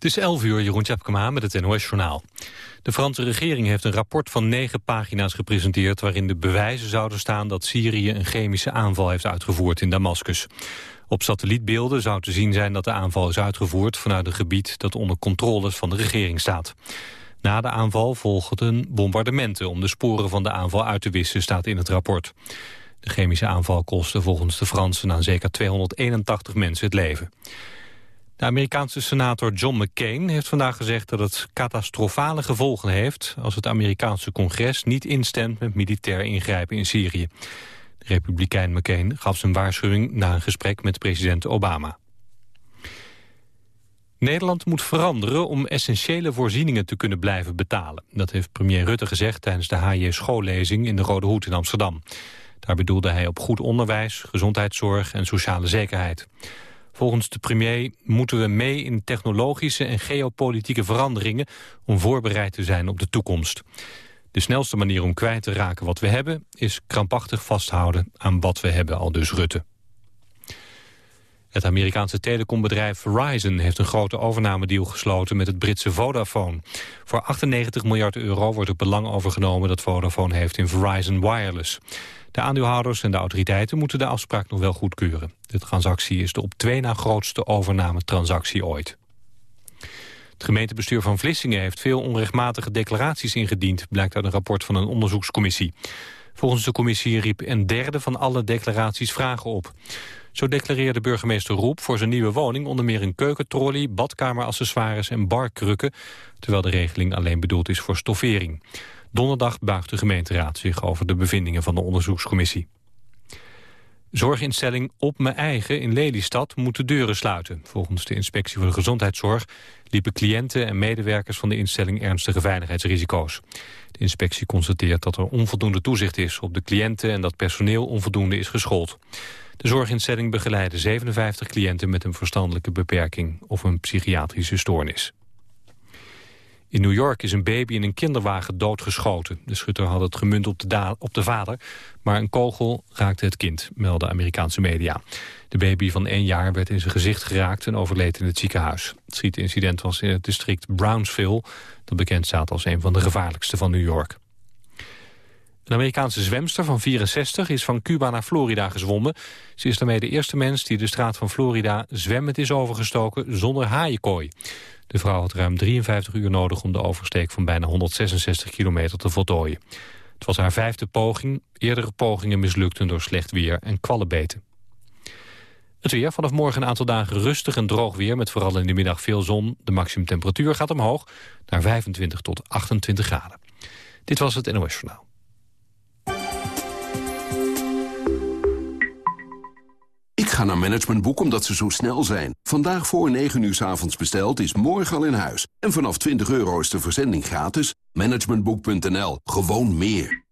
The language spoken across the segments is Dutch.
Het is 11 uur, Jeroen Tjepkema met het NOS-journaal. De Franse regering heeft een rapport van negen pagina's gepresenteerd... waarin de bewijzen zouden staan dat Syrië een chemische aanval heeft uitgevoerd in Damascus. Op satellietbeelden zou te zien zijn dat de aanval is uitgevoerd... vanuit een gebied dat onder controle van de regering staat. Na de aanval volgden bombardementen om de sporen van de aanval uit te wissen, staat in het rapport. De chemische aanval kostte volgens de Fransen aan zeker 281 mensen het leven. De Amerikaanse senator John McCain heeft vandaag gezegd dat het catastrofale gevolgen heeft als het Amerikaanse congres niet instemt met militair ingrijpen in Syrië. De republikein McCain gaf zijn waarschuwing na een gesprek met president Obama. Nederland moet veranderen om essentiële voorzieningen te kunnen blijven betalen. Dat heeft premier Rutte gezegd tijdens de HJ schoollezing in de Rode Hoed in Amsterdam. Daar bedoelde hij op goed onderwijs, gezondheidszorg en sociale zekerheid. Volgens de premier moeten we mee in technologische en geopolitieke veranderingen om voorbereid te zijn op de toekomst. De snelste manier om kwijt te raken wat we hebben is krampachtig vasthouden aan wat we hebben, al dus Rutte. Het Amerikaanse telecombedrijf Verizon heeft een grote overnamedeal gesloten met het Britse Vodafone. Voor 98 miljard euro wordt het belang overgenomen dat Vodafone heeft in Verizon Wireless. De aandeelhouders en de autoriteiten moeten de afspraak nog wel goedkeuren. De transactie is de op twee na grootste overnametransactie ooit. Het gemeentebestuur van Vlissingen heeft veel onrechtmatige declaraties ingediend... blijkt uit een rapport van een onderzoekscommissie. Volgens de commissie riep een derde van alle declaraties vragen op. Zo declareerde burgemeester Roep voor zijn nieuwe woning... onder meer een keukentrolley, badkameraccessoires en barkrukken... terwijl de regeling alleen bedoeld is voor stoffering. Donderdag buigt de gemeenteraad zich over de bevindingen van de onderzoekscommissie. Zorginstelling Op Mijn Eigen in Lelystad moet de deuren sluiten. Volgens de Inspectie voor de Gezondheidszorg liepen cliënten en medewerkers van de instelling ernstige veiligheidsrisico's. De inspectie constateert dat er onvoldoende toezicht is op de cliënten en dat personeel onvoldoende is geschoold. De zorginstelling begeleidde 57 cliënten met een verstandelijke beperking of een psychiatrische stoornis. In New York is een baby in een kinderwagen doodgeschoten. De schutter had het gemunt op de, vader, maar een kogel raakte het kind, melden Amerikaanse media. De baby van één jaar werd in zijn gezicht geraakt en overleed in het ziekenhuis. Het schietincident was in het district Brownsville, dat bekend staat als een van de gevaarlijkste van New York. Een Amerikaanse zwemster van 64 is van Cuba naar Florida gezwommen. Ze is daarmee de eerste mens die de straat van Florida zwemmend is overgestoken zonder haaienkooi. De vrouw had ruim 53 uur nodig om de oversteek van bijna 166 kilometer te voltooien. Het was haar vijfde poging. Eerdere pogingen mislukten door slecht weer en kwallenbeten. Het weer, vanaf morgen een aantal dagen rustig en droog weer... met vooral in de middag veel zon. De maximumtemperatuur gaat omhoog naar 25 tot 28 graden. Dit was het NOS Journaal. Ga naar Managementboek omdat ze zo snel zijn. Vandaag voor 9 uur s avonds besteld is morgen al in huis. En vanaf 20 euro is de verzending gratis. Managementboek.nl. Gewoon meer.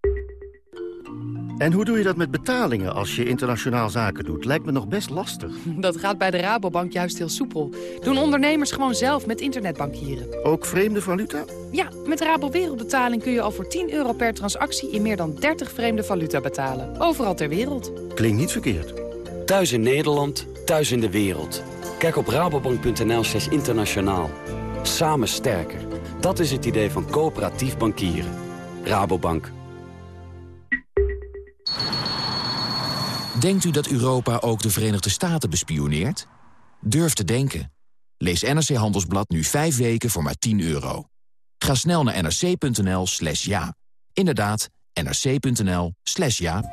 En hoe doe je dat met betalingen als je internationaal zaken doet? Lijkt me nog best lastig. Dat gaat bij de Rabobank juist heel soepel. Doen ondernemers gewoon zelf met internetbankieren. Ook vreemde valuta? Ja, met Rabo Wereldbetaling kun je al voor 10 euro per transactie... in meer dan 30 vreemde valuta betalen. Overal ter wereld. Klinkt niet verkeerd. Thuis in Nederland, thuis in de wereld. Kijk op rabobank.nl slash internationaal. Samen sterker. Dat is het idee van coöperatief bankieren. Rabobank. Denkt u dat Europa ook de Verenigde Staten bespioneert? Durf te denken. Lees NRC Handelsblad nu 5 weken voor maar 10 euro. Ga snel naar nrc.nl slash ja. Inderdaad, nrc.nl slash ja.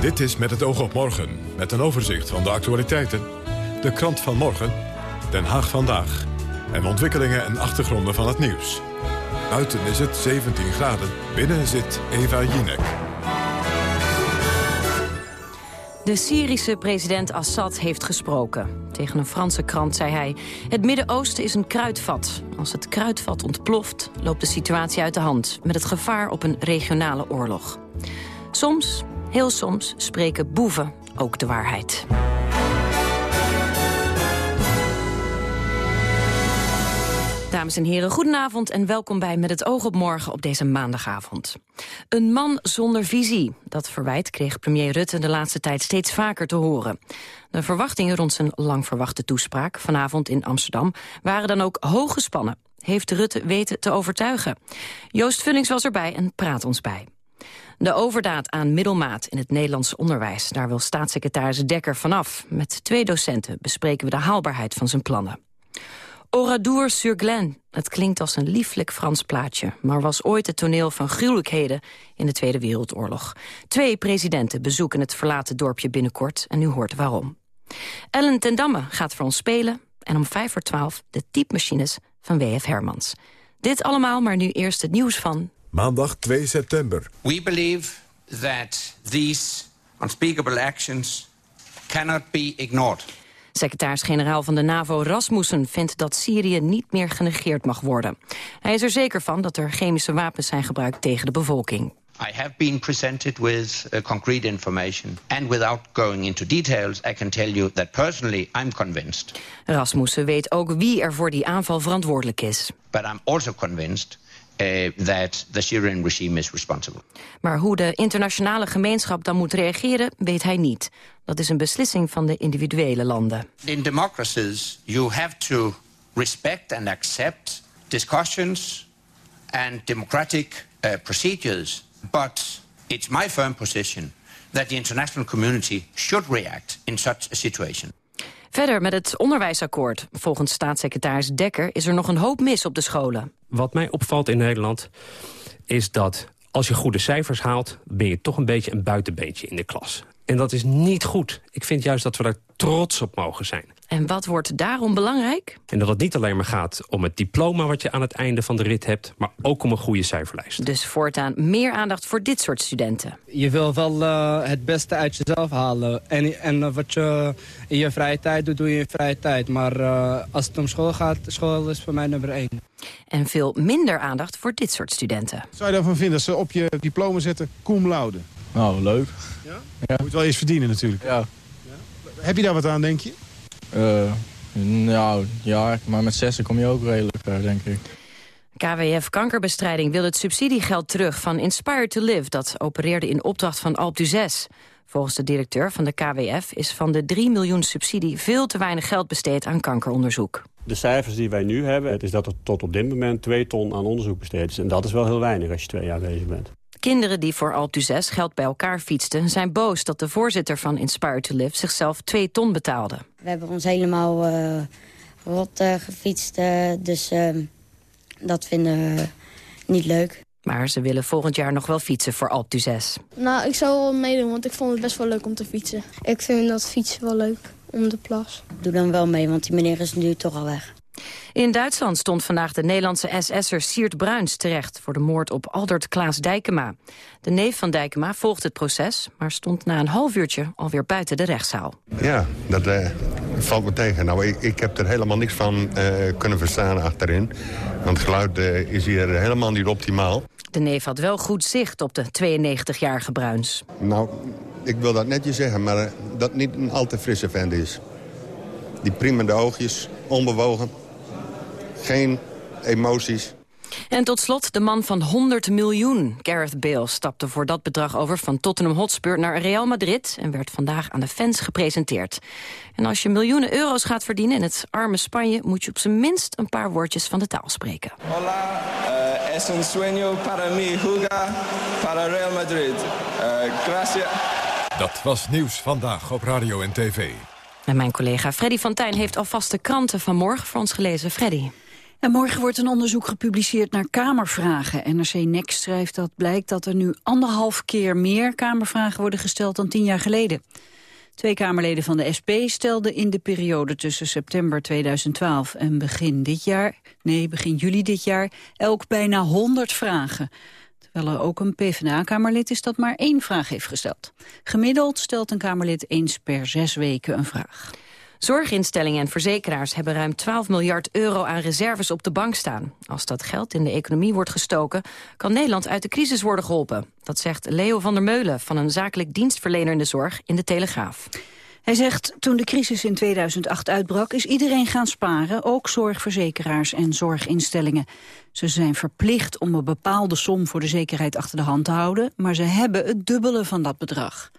Dit is Met het oog op morgen, met een overzicht van de actualiteiten. De krant van morgen, Den Haag vandaag en ontwikkelingen en achtergronden van het nieuws. Buiten is het 17 graden, binnen zit Eva Jinek. De Syrische president Assad heeft gesproken. Tegen een Franse krant zei hij... het Midden-Oosten is een kruidvat. Als het kruidvat ontploft, loopt de situatie uit de hand... met het gevaar op een regionale oorlog. Soms, heel soms, spreken boeven ook de waarheid. Dames en heren, goedenavond en welkom bij Met het oog op morgen op deze maandagavond. Een man zonder visie. Dat verwijt kreeg premier Rutte de laatste tijd steeds vaker te horen. De verwachtingen rond zijn lang verwachte toespraak vanavond in Amsterdam waren dan ook hoog gespannen. Heeft Rutte weten te overtuigen? Joost Vullings was erbij en praat ons bij. De overdaad aan middelmaat in het Nederlands onderwijs. Daar wil staatssecretaris Dekker vanaf. Met twee docenten bespreken we de haalbaarheid van zijn plannen. Oradour sur Glen. Het klinkt als een lieflijk Frans plaatje... maar was ooit het toneel van gruwelijkheden in de Tweede Wereldoorlog. Twee presidenten bezoeken het verlaten dorpje binnenkort... en u hoort waarom. Ellen ten Damme gaat voor ons spelen... en om vijf voor twaalf de typemachines van W.F. Hermans. Dit allemaal, maar nu eerst het nieuws van... Maandag 2 september. We believe that these unspeakable actions cannot be ignored. Secretaris-generaal van de NAVO Rasmussen vindt dat Syrië niet meer genegeerd mag worden. Hij is er zeker van dat er chemische wapens zijn gebruikt tegen de bevolking. I have been presented with uh, concrete information. And without going into details, I can tell you that personally I'm convinced. Rasmussen weet ook wie er voor die aanval verantwoordelijk is. But I'm also convinced uh, that the Syrian regime is responsible. Maar hoe de internationale gemeenschap dan moet reageren, weet hij niet. Dat is een beslissing van de individuele landen. In democracies, you have to respect and accept discussions and democratic uh, procedures. But it's my firm position that the international community should react in such a situation. Verder met het onderwijsakkoord. Volgens staatssecretaris Dekker is er nog een hoop mis op de scholen. Wat mij opvalt in Nederland is dat als je goede cijfers haalt... ben je toch een beetje een buitenbeentje in de klas. En dat is niet goed. Ik vind juist dat we daar trots op mogen zijn. En wat wordt daarom belangrijk? En dat het niet alleen maar gaat om het diploma wat je aan het einde van de rit hebt... maar ook om een goede cijferlijst. Dus voortaan meer aandacht voor dit soort studenten. Je wil wel uh, het beste uit jezelf halen. En, en uh, wat je in je vrije tijd doet, doe je in je vrije tijd. Maar uh, als het om school gaat, school is voor mij nummer één. En veel minder aandacht voor dit soort studenten. Zou je daarvan vinden dat ze op je diploma zetten cum laude? Nou, leuk. Ja? ja? Moet wel eens verdienen natuurlijk. Ja. ja. Heb je daar wat aan, denk je? Uh, nou, ja, maar met zessen kom je ook redelijk ver, denk ik. KWF Kankerbestrijding wil het subsidiegeld terug van Inspire to Live... dat opereerde in opdracht van Alp 6. Volgens de directeur van de KWF is van de 3 miljoen subsidie... veel te weinig geld besteed aan kankeronderzoek. De cijfers die wij nu hebben, het is dat er tot op dit moment 2 ton aan onderzoek besteed is. En dat is wel heel weinig als je twee jaar bezig bent. Kinderen die voor Alp 6 geld bij elkaar fietsten... zijn boos dat de voorzitter van Inspire to Live zichzelf 2 ton betaalde. We hebben ons helemaal uh, rot uh, gefietst, uh, dus dat vinden we niet leuk. Maar ze willen volgend jaar nog wel fietsen voor Alp 6. Nou, ik zou wel meedoen, want ik vond het best wel leuk om te fietsen. Ik vind dat fietsen wel leuk, om de plas. Doe dan wel mee, want die meneer is nu toch al weg. In Duitsland stond vandaag de Nederlandse SS'er Siert Bruins terecht... voor de moord op Aldert Klaas Dijkema. De neef van Dijkema volgt het proces... maar stond na een half uurtje alweer buiten de rechtszaal. Ja, dat uh, valt me tegen. Nou, ik, ik, heb er helemaal niks van uh, kunnen verstaan achterin. Want het geluid uh, is hier helemaal niet optimaal. De neef had wel goed zicht op de 92-jarige Bruins. Nou, ik wil dat netjes zeggen, maar dat niet een al te frisse vent is. Die priemende oogjes, onbewogen, geen emoties. En tot slot de man van 100 miljoen. Gareth Bale stapte voor dat bedrag over van Tottenham Hotspur naar Real Madrid... en werd vandaag aan de fans gepresenteerd. En als je miljoenen euro's gaat verdienen in het arme Spanje... moet je op zijn minst een paar woordjes van de taal spreken. Hola, uh, es un sueño para mí jugar para Real Madrid. Uh, gracias. Dat was Nieuws Vandaag op Radio en TV. En mijn collega Freddy van Tijn heeft alvast de kranten van morgen voor ons gelezen. Freddy. En morgen wordt een onderzoek gepubliceerd naar Kamervragen. NRC Next schrijft dat blijkt dat er nu anderhalf keer meer Kamervragen worden gesteld dan tien jaar geleden. Twee Kamerleden van de SP stelden in de periode tussen september 2012 en begin dit jaar, nee, begin juli dit jaar, elk bijna 100 vragen. Terwijl er ook een PvdA-kamerlid is dat maar één vraag heeft gesteld. Gemiddeld stelt een kamerlid eens per zes weken een vraag. Zorginstellingen en verzekeraars hebben ruim 12 miljard euro aan reserves op de bank staan. Als dat geld in de economie wordt gestoken, kan Nederland uit de crisis worden geholpen. Dat zegt Leo van der Meulen van een zakelijk dienstverlener in de zorg in de Telegraaf. Hij zegt, toen de crisis in 2008 uitbrak... is iedereen gaan sparen, ook zorgverzekeraars en zorginstellingen. Ze zijn verplicht om een bepaalde som voor de zekerheid achter de hand te houden... maar ze hebben het dubbele van dat bedrag.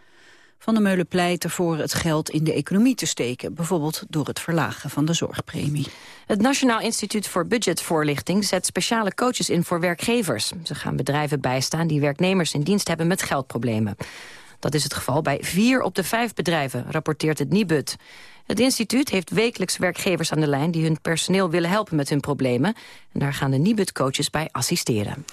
Van der Meulen pleit ervoor het geld in de economie te steken... bijvoorbeeld door het verlagen van de zorgpremie. Het Nationaal Instituut voor Budgetvoorlichting zet speciale coaches in voor werkgevers. Ze gaan bedrijven bijstaan die werknemers in dienst hebben met geldproblemen. Dat is het geval bij vier op de vijf bedrijven, rapporteert het Nibud. Het instituut heeft wekelijks werkgevers aan de lijn... die hun personeel willen helpen met hun problemen. En daar gaan de Nibud-coaches bij assisteren.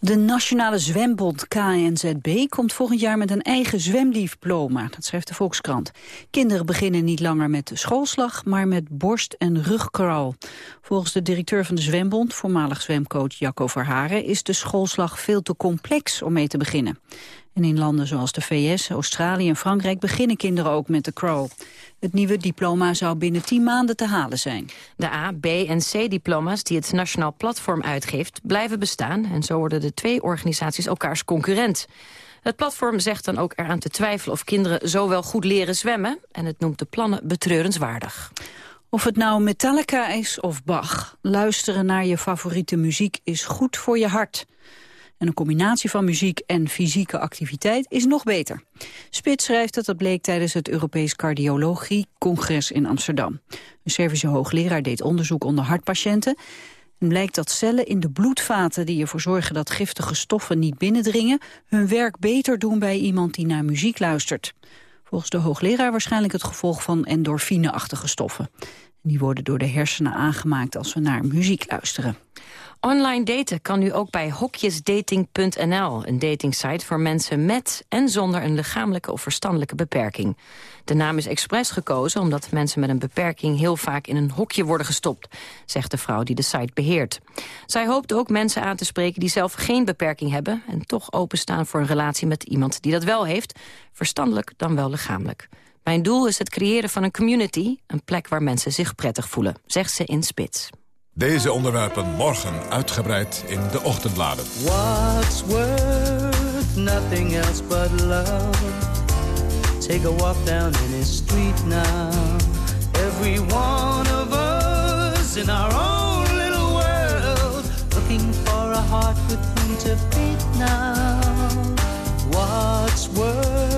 De Nationale Zwembond KNZB komt volgend jaar met een eigen zwemdiploma. Dat schrijft de Volkskrant. Kinderen beginnen niet langer met schoolslag, maar met borst- en rugkraal. Volgens de directeur van de Zwembond, voormalig zwemcoach Jacco Verharen... is de schoolslag veel te complex om mee te beginnen. En in landen zoals de VS, Australië en Frankrijk beginnen kinderen ook met de crawl. Het nieuwe diploma zou binnen 10 maanden te halen zijn. De A, B en C-diploma's die het Nationaal Platform uitgeeft... blijven bestaan en zo worden de twee organisaties elkaars concurrent. Het platform zegt dan ook eraan te twijfelen of kinderen zo wel goed leren zwemmen... en het noemt de plannen betreurenswaardig. Of het nou Metallica is of Bach, luisteren naar je favoriete muziek is goed voor je hart... En een combinatie van muziek en fysieke activiteit is nog beter. Spits schrijft dat dat bleek tijdens het Europees Cardiologie-congres in Amsterdam. Een Servische hoogleraar deed onderzoek onder hartpatiënten. En blijkt dat cellen in de bloedvaten die ervoor zorgen dat giftige stoffen niet binnendringen... hun werk beter doen bij iemand die naar muziek luistert. Volgens de hoogleraar waarschijnlijk het gevolg van endorfine-achtige stoffen. Die worden door de hersenen aangemaakt als we naar muziek luisteren. Online daten kan nu ook bij hokjesdating.nl, een datingsite voor mensen met en zonder een lichamelijke of verstandelijke beperking. De naam is expres gekozen omdat mensen met een beperking heel vaak in een hokje worden gestopt, zegt de vrouw die de site beheert. Zij hoopt ook mensen aan te spreken die zelf geen beperking hebben en toch openstaan voor een relatie met iemand die dat wel heeft, verstandelijk dan wel lichamelijk. Mijn doel is het creëren van een community, een plek waar mensen zich prettig voelen, zegt ze in Spits. Deze onderwerpen morgen uitgebreid in de ochtendbladen. What's worth nothing else but love? Take a walk down any street now. Every one of us in our own little world. Looking for a heart with whom to beat now. What's worth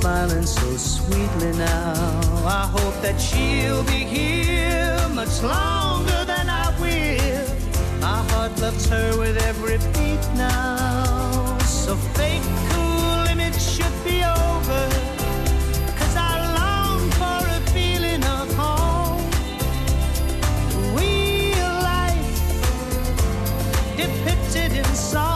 smiling so sweetly now. I hope that she'll be here much longer heart loves her with every beat now. So fake cool image should be over. Cause I long for a feeling of home. Real life depicted in song.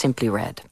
Simply Red.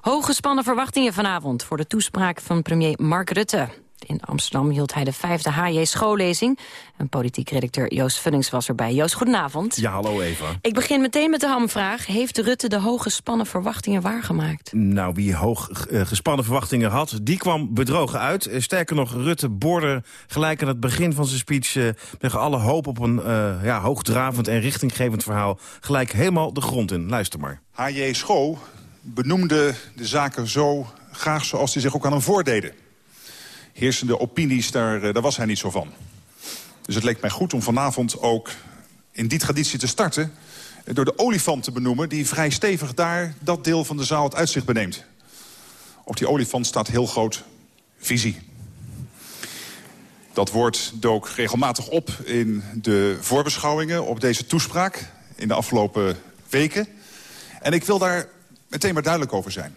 Hooggespannen verwachtingen vanavond voor de toespraak van premier Mark Rutte. In Amsterdam hield hij de vijfde HJ schoollezing. En politiek redacteur Joost Vullings was erbij. Joost, goedenavond. Ja, hallo Eva. Ik begin meteen met de hamvraag. Heeft Rutte de hooggespannen verwachtingen waargemaakt? Nou, wie hoog uh, gespannen verwachtingen had, die kwam bedrogen uit. Uh, sterker nog, Rutte borde gelijk aan het begin van zijn speech... Uh, tegen alle hoop op een ja, hoogdravend en richtinggevend verhaal... gelijk helemaal de grond in. Luister maar. H.J. Schoo benoemde de zaken zo graag zoals hij zich ook aan hem voordeden heersende opinies, daar, daar was hij niet zo van. Dus het leek mij goed om vanavond ook in die traditie te starten... door de olifant te benoemen die vrij stevig daar dat deel van de zaal het uitzicht beneemt. Op die olifant staat heel groot visie. Dat woord dook regelmatig op in de voorbeschouwingen op deze toespraak... in de afgelopen weken. En ik wil daar meteen maar duidelijk over zijn.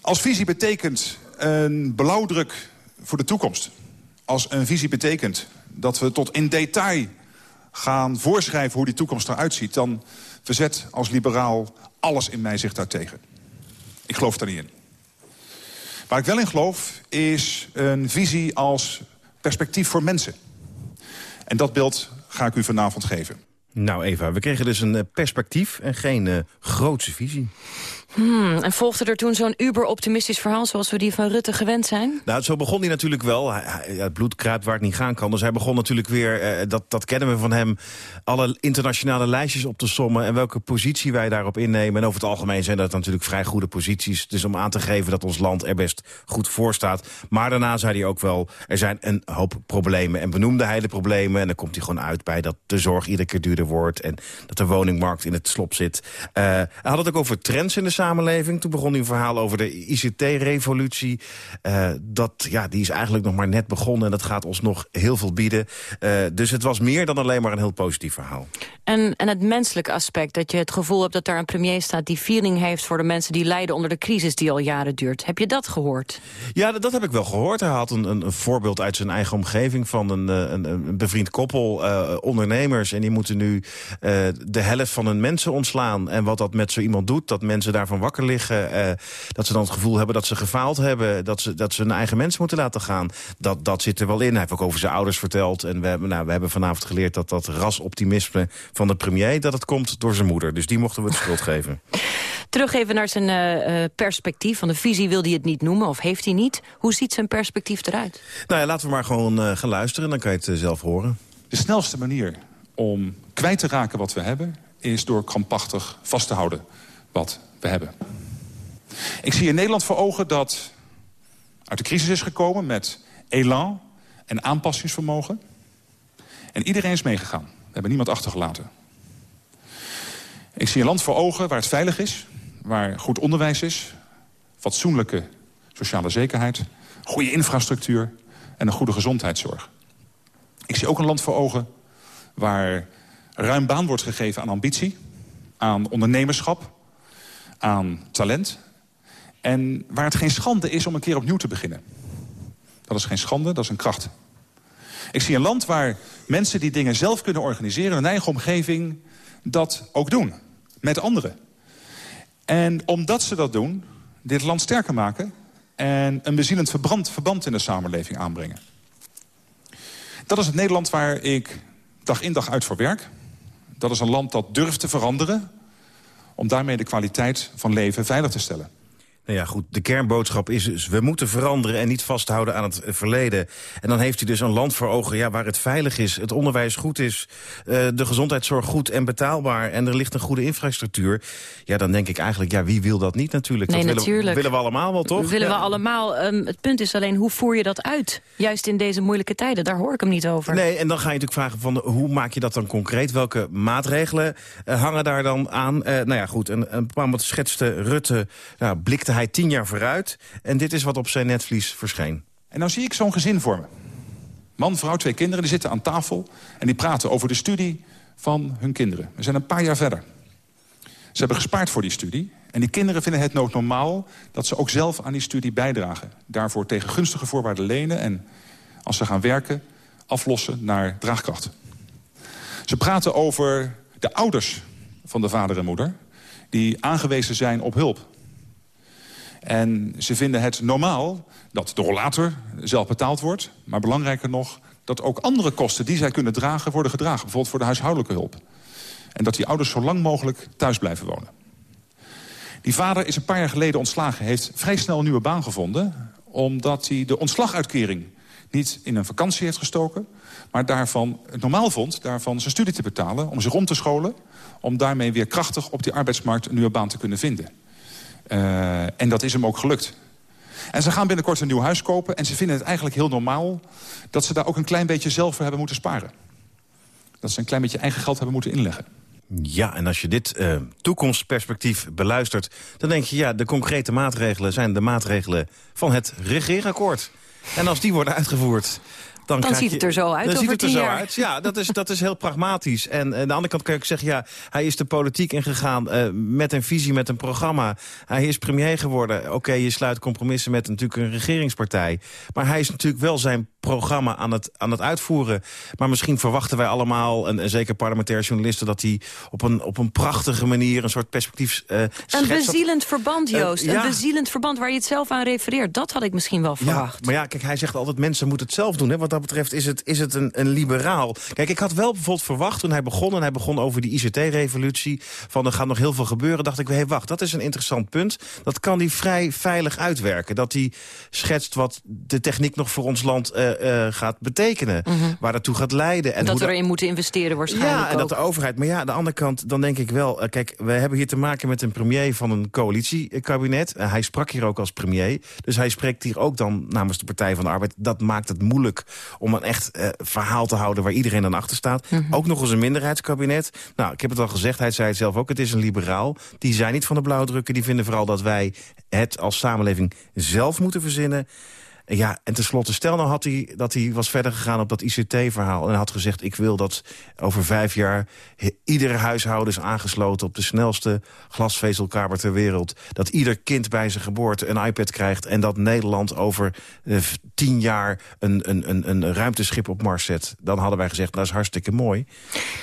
Als visie betekent een blauwdruk voor de toekomst. Als een visie betekent dat we tot in detail gaan voorschrijven hoe die toekomst eruit ziet... dan verzet als liberaal alles in mij zich daartegen. Ik geloof daar niet in. Waar ik wel in geloof is een visie als perspectief voor mensen. En dat beeld ga ik u vanavond geven. Nou Eva, we kregen dus een eh, perspectief en geen uh, grootse visie. Hmm, en volgde er toen zo'n uber-optimistisch verhaal... zoals we die van Rutte gewend zijn? Nou, zo begon hij natuurlijk wel. Het bloed kruipt waar het niet gaan kan. Dus hij begon natuurlijk weer, eh, dat, dat kennen we van hem... alle internationale lijstjes op te sommen... en welke positie wij daarop innemen. En over het algemeen zijn dat natuurlijk vrij goede posities. Dus om aan te geven dat ons land er best goed voor staat. Maar daarna zei hij ook wel, er zijn een hoop problemen. En benoemde hij de problemen. En dan komt hij gewoon uit bij dat de zorg iedere keer duurder wordt... en dat de woningmarkt in het slop zit. Uh, hij had het ook over trends in de samenleving. Toen begon hij een verhaal over de ICT-revolutie. Uh, dat, ja, die is eigenlijk nog maar net begonnen en dat gaat ons nog heel veel bieden. Uh, dus het was meer dan alleen maar een heel positief verhaal. En, en het menselijke aspect, dat je het gevoel hebt dat daar een premier staat... die feeling heeft voor de mensen die lijden onder de crisis die al jaren duurt. Heb je dat gehoord? Ja, dat, dat heb ik wel gehoord. Hij had een, een, een, voorbeeld uit zijn eigen omgeving van een, een, een bevriend koppel uh, ondernemers. En die moeten nu de helft van hun mensen ontslaan. En wat dat met zo iemand doet, dat mensen daarvan wakker liggen. Uh, dat ze dan het gevoel hebben dat ze gefaald hebben. Dat ze, dat ze hun eigen mensen moeten laten gaan. Dat, dat zit er wel in. Hij heeft ook over zijn ouders verteld. En we hebben, nou, we hebben vanavond geleerd dat dat rasoptimisme van de premier... dat het komt door zijn moeder. Dus die mochten we de schuld geven. Terug even naar zijn uh, perspectief. Van de visie wil hij het niet noemen, of heeft hij niet. Hoe ziet zijn perspectief eruit? Nou ja, laten we maar gewoon uh, gaan luisteren. Dan kan je het zelf horen. De snelste manier om kwijt te raken wat we hebben... is door krampachtig vast te houden wat we hebben. Ik zie in Nederland voor ogen dat uit de crisis is gekomen... met elan en aanpassingsvermogen. En iedereen is meegegaan. We hebben niemand achtergelaten. Ik zie een land voor ogen waar het veilig is... waar goed onderwijs is... fatsoenlijke sociale zekerheid... goede infrastructuur en een goede gezondheidszorg. Ik zie ook een land voor ogen waar ruim baan wordt gegeven aan ambitie... aan ondernemerschap, aan talent... en waar het geen schande is om een keer opnieuw te beginnen. Dat is geen schande, dat is een kracht. Ik zie een land waar mensen die dingen zelf kunnen organiseren... in hun eigen omgeving dat ook doen. Met anderen. En omdat ze dat doen, dit land sterker maken... en een bezielend verbrand, verband in de samenleving aanbrengen. Dat is het Nederland waar ik dag in dag uit voor werk. Dat is een land dat durft te veranderen... om daarmee de kwaliteit van leven veilig te stellen. Nou ja, goed, de kernboodschap is dus... we moeten veranderen en niet vasthouden aan het verleden. En dan heeft hij dus een land voor ogen ja, waar het veilig is... het onderwijs goed is, uh, de gezondheidszorg goed en betaalbaar... en er ligt een goede infrastructuur. Ja, dan denk ik eigenlijk, ja, wie wil dat niet natuurlijk? Nee, dat natuurlijk. Willen, willen we allemaal wel, toch? Willen we allemaal. Um, het punt is alleen, hoe voer je dat uit? Juist in deze moeilijke tijden, daar hoor ik hem niet over. Nee, en dan ga je natuurlijk vragen van, hoe maak je dat dan concreet? Welke maatregelen uh, hangen daar dan aan? Uh, nou ja, goed, een, een bepaald moment schetste Rutte... Nou, hij tien jaar vooruit. En dit is wat op zijn netvlies verscheen. En nou zie ik zo'n gezin voor me. Man, vrouw, twee kinderen, die zitten aan tafel... en die praten over de studie van hun kinderen. We zijn een paar jaar verder. Ze hebben gespaard voor die studie. En die kinderen vinden het ook normaal dat ze ook zelf aan die studie bijdragen. Daarvoor tegen gunstige voorwaarden lenen... en als ze gaan werken, aflossen naar draagkracht. Ze praten over de ouders van de vader en moeder... die aangewezen zijn op hulp. En ze vinden het normaal dat de rollator zelf betaald wordt... maar belangrijker nog dat ook andere kosten die zij kunnen dragen... worden gedragen, bijvoorbeeld voor de huishoudelijke hulp. En dat die ouders zo lang mogelijk thuis blijven wonen. Die vader is een paar jaar geleden ontslagen. heeft vrij snel een nieuwe baan gevonden... omdat hij de ontslaguitkering niet in een vakantie heeft gestoken... maar daarvan het normaal vond daarvan zijn studie te betalen... om zich om te scholen, om daarmee weer krachtig op die arbeidsmarkt... een nieuwe baan te kunnen vinden. Uh, en dat is hem ook gelukt. En ze gaan binnenkort een nieuw huis kopen... en ze vinden het eigenlijk heel normaal... dat ze daar ook een klein beetje zelf voor hebben moeten sparen. Dat ze een klein beetje eigen geld hebben moeten inleggen. Ja, en als je dit uh, toekomstperspectief beluistert... dan denk je, ja, de concrete maatregelen zijn de maatregelen van het regeerakkoord. En als die worden uitgevoerd... Dan, dan ziet het er zo uit Dan ziet het er zo jaar. uit. Ja, dat is, dat is heel pragmatisch. En aan de andere kant kan ook zeggen... ja, hij is de politiek ingegaan uh, met een visie, met een programma. Hij is premier geworden. Oké, okay, je sluit compromissen met natuurlijk een regeringspartij. Maar hij is natuurlijk wel zijn programma aan het, aan het uitvoeren. Maar misschien verwachten wij allemaal, en, en zeker parlementaire journalisten... dat hij op een, op een prachtige manier een soort perspectief uh, Een bezielend verband, Joost. Uh, ja. Een bezielend verband waar je het zelf aan refereert. Dat had ik misschien wel verwacht. Ja, maar ja, kijk, hij zegt altijd mensen moeten het zelf doen. Hè. Wat dat betreft is het, is het een, een liberaal. Kijk, ik had wel bijvoorbeeld verwacht toen hij begon... en hij begon over die ICT-revolutie... van er gaat nog heel veel gebeuren, dacht ik... hé, hey, wacht, dat is een interessant punt. Dat kan hij vrij veilig uitwerken. Dat hij schetst wat de techniek nog voor ons land uh, uh, gaat betekenen. Mhm. Waar dat toe gaat leiden. En dat we erin moeten investeren waarschijnlijk Ja, en dat de overheid... Maar ja, aan de andere kant, dan denk ik wel... Uh, kijk, we hebben hier te maken met een premier van een coalitiekabinet. Uh, hij sprak hier ook als premier. Dus hij spreekt hier ook dan namens de Partij van de Arbeid. Dat maakt het moeilijk om een echt verhaal te houden... waar iedereen dan achter staat. Mhm. Ook nog eens een minderheidskabinet. Nou, ik heb het al gezegd, hij zei het zelf ook. Het is een liberaal. Die zijn niet van de blauwdrukken. Die vinden vooral dat wij het als samenleving zelf moeten verzinnen. Ja, en tenslotte, stel nou had hij, dat hij was verder gegaan op dat ICT-verhaal... en had gezegd, ik wil dat over vijf jaar... iedere huishouden is aangesloten op de snelste glasvezelkamer ter wereld. Dat ieder kind bij zijn geboorte een iPad krijgt... en dat Nederland over uh, tien jaar een, een, een, een ruimteschip op Mars zet. Dan hadden wij gezegd, dat is hartstikke mooi.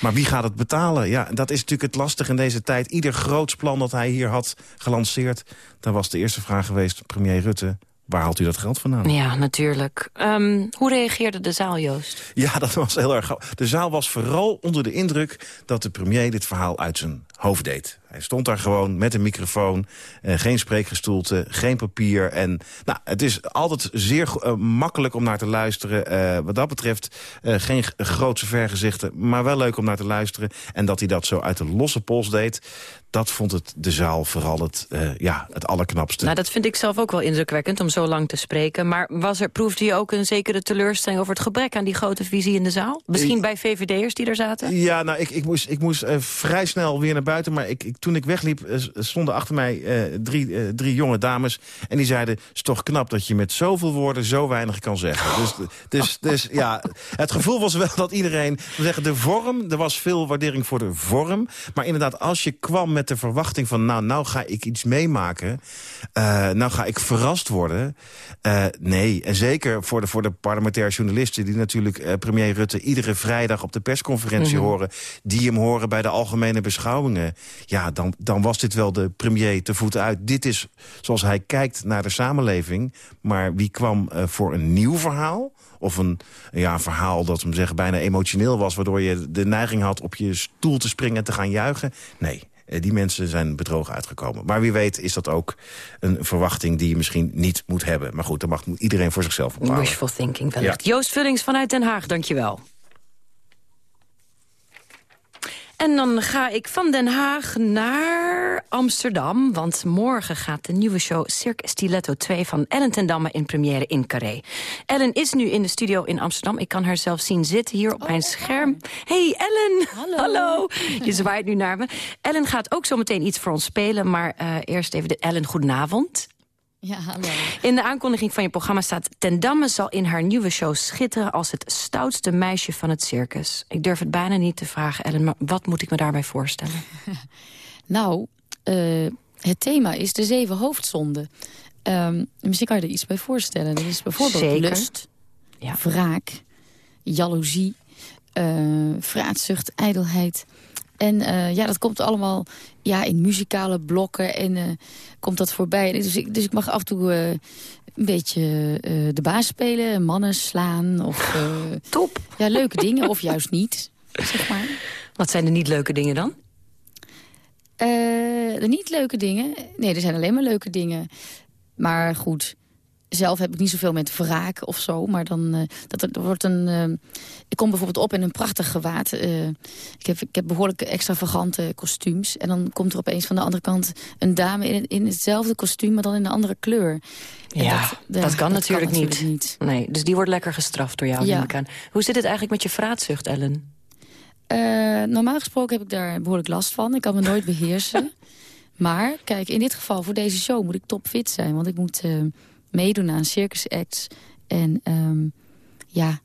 Maar wie gaat het betalen? Ja, dat is natuurlijk het lastig in deze tijd. Ieder groots plan dat hij hier had gelanceerd... dan was de eerste vraag geweest, premier Rutte... Waar haalt u dat geld vandaan? Ja, natuurlijk. Um, hoe reageerde de zaal, Joost? Ja, dat was heel erg... De zaal was vooral onder de indruk dat de premier dit verhaal uit zijn hoofd deed. Hij stond daar gewoon met een microfoon, eh, geen spreekgestoelte, geen papier. En nou, het is altijd zeer uh, makkelijk om naar te luisteren. Uh, wat dat betreft geen grootse vergezichten, maar wel leuk om naar te luisteren. En dat hij dat zo uit de losse pols deed, dat vond het de zaal vooral het, ja, het allerknapste. Nou, dat vind ik zelf ook wel indrukwekkend om zo lang te spreken. Maar was er, proefde je ook een zekere teleurstelling over het gebrek aan die grote visie in de zaal? Misschien bij VVD'ers die er zaten? Ja, nou, ik, ik moest, ik moest vrij snel weer naar buiten, maar ik, ik toen ik wegliep, stonden achter mij uh, drie, uh, drie jonge dames. En die zeiden, het is toch knap dat je met zoveel woorden zo weinig kan zeggen. Dus, dus, dus ja, het gevoel was wel dat iedereen... We zeggen, de vorm, er was veel waardering voor de vorm. Maar inderdaad, als je kwam met de verwachting van... nou, nou ga ik iets meemaken. Uh, nou ga ik verrast worden. nee, en zeker voor de, voor de parlementaire journalisten... die natuurlijk premier Rutte iedere vrijdag op de persconferentie Mhm. mm -hmm. horen... die hem horen bij de algemene beschouwingen. Ja, dan, dan was dit wel de premier te voeten uit. Dit is zoals hij kijkt naar de samenleving. Maar wie kwam uh, voor een nieuw verhaal? Of een, ja, een verhaal dat hem zeggen, bijna emotioneel was... waardoor je de neiging had op je stoel te springen en te gaan juichen? Nee, die mensen zijn bedrogen uitgekomen. Maar wie weet is dat ook een verwachting die je misschien niet moet hebben. Maar goed, dat mag iedereen voor zichzelf bepalen. Wishful thinking wellicht. Ja. Joost Vullings vanuit Den Haag, dankjewel. En dan ga ik van Den Haag naar Amsterdam. Want morgen gaat de nieuwe show Cirque Stiletto 2 van Ellen ten Damme in première in Carré. Ellen is nu in de studio in Amsterdam. Ik kan haar zelf zien zitten hier op oh, mijn scherm. Hey Ellen! Hallo. Hallo! Je zwaait nu naar me. Ellen gaat ook zo meteen iets voor ons spelen. Maar uh, eerst even de Ellen, goedenavond. Ja, hallo. In de aankondiging van je programma staat... Ten Damme zal in haar nieuwe show schitteren... als het stoutste meisje van het circus. Ik durf het bijna niet te vragen, Ellen, maar wat moet ik me daarbij voorstellen? nou, uh, het thema is de zeven hoofdzonden. Um, misschien kan je er iets bij voorstellen. Dat is bijvoorbeeld Zeker. lust, ja. wraak, jaloezie, uh, vraatzucht, ijdelheid... En uh, ja, dat komt allemaal ja, in muzikale blokken en uh, komt dat voorbij. Dus ik, dus ik mag af en toe uh, een beetje de baas spelen, mannen slaan. Of, Top! Ja, leuke dingen, of juist niet, zeg maar. Wat zijn de niet leuke dingen dan? de niet leuke dingen? Nee, er zijn alleen maar leuke dingen. Maar goed, zelf heb ik niet zoveel met wraak of zo. Maar dan uh, dat er, wordt een. Uh, ik kom bijvoorbeeld op in een prachtig gewaad. Uh, ik, heb, ik heb behoorlijk extravagante kostuums. En dan komt er opeens van de andere kant een dame in, in hetzelfde kostuum, maar dan in een andere kleur. ja, dat, de, dat, kan, dat natuurlijk, kan natuurlijk niet. Nee, dus die wordt lekker gestraft door jou, ja. neem ik aan. Hoe zit het eigenlijk met je vraatzucht, Ellen? normaal gesproken heb ik daar behoorlijk last van. Ik kan me nooit beheersen. Maar kijk, in dit geval, voor deze show moet ik topfit zijn. Want ik moet meedoen aan circus acts. En um, ja,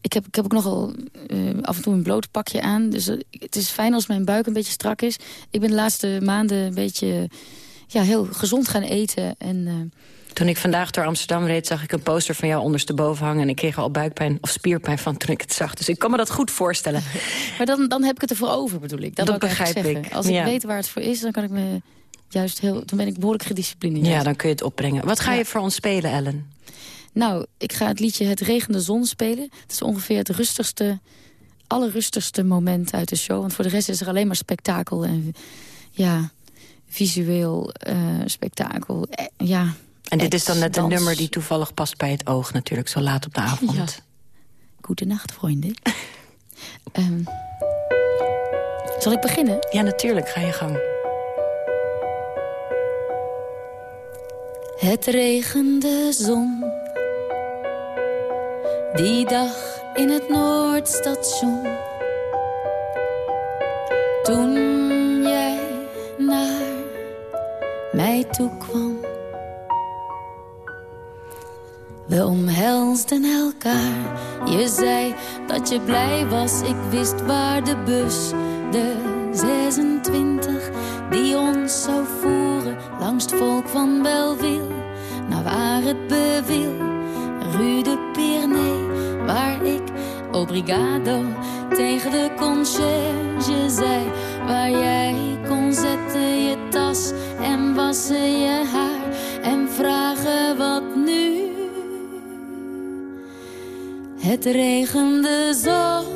ik heb, ik heb ook nogal uh, af en toe een bloot pakje aan. Dus uh, het is fijn als mijn buik een beetje strak is. Ik ben de laatste maanden een beetje ja, heel gezond gaan eten. En, uh, toen ik vandaag door Amsterdam reed, zag ik een poster van jou ondersteboven hangen. En ik kreeg al buikpijn of spierpijn van toen ik het zag. Dus ik kan me dat goed voorstellen. maar dan, dan heb ik het ervoor over, bedoel ik. Dat, dat begrijp ik. Als ik weet waar het voor is, dan kan ik me juist heel, dan ben ik behoorlijk gedisciplineerd. Ja, dan kun je het opbrengen. Wat ga je voor ons spelen, Ellen? Nou, ik ga het liedje Het regende zon spelen. Het is ongeveer het rustigste, allerrustigste moment uit de show. Want voor de rest is er alleen maar spektakel en ja, visueel uh, spektakel. Eh, ja, en dit is dan net een nummer die toevallig past bij het oog natuurlijk, zo laat op de avond. Ja. Goedenacht, vrienden. um, zal ik beginnen? Ja, natuurlijk. Ga je gang. Het regende zon. Die dag in het Noordstation. Toen jij naar mij toe kwam. We omhelsden elkaar. Je zei dat je blij was. Ik wist waar de bus, de 26, die ons zou voeren langs het volk van Belleville naar waar het beviel. Rue de Pyrenee, waar ik obrigado tegen de conciërge zei. Waar jij kon zetten je tas en wassen je haar en vragen wat nu. Het regende zo.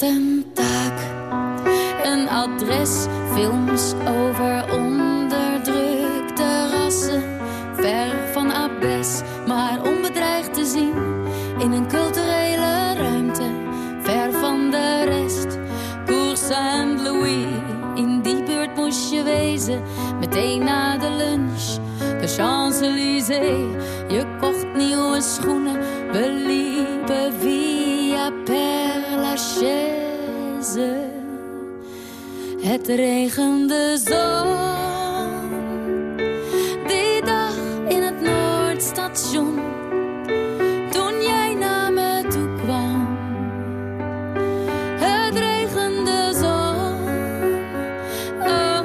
Een taak, een adres, films over onderdrukte rassen. Ver van Abes, maar onbedreigd te zien in een culturele ruimte. Ver van de rest, Cours Saint-Louis. In die buurt moest je wezen, meteen na de lunch. De Champs-Élysées, je kocht nieuwe schoenen, we Het regende zo. Die dag in het Noordstation. Toen jij naar me toe kwam. Het regende zo. Oh.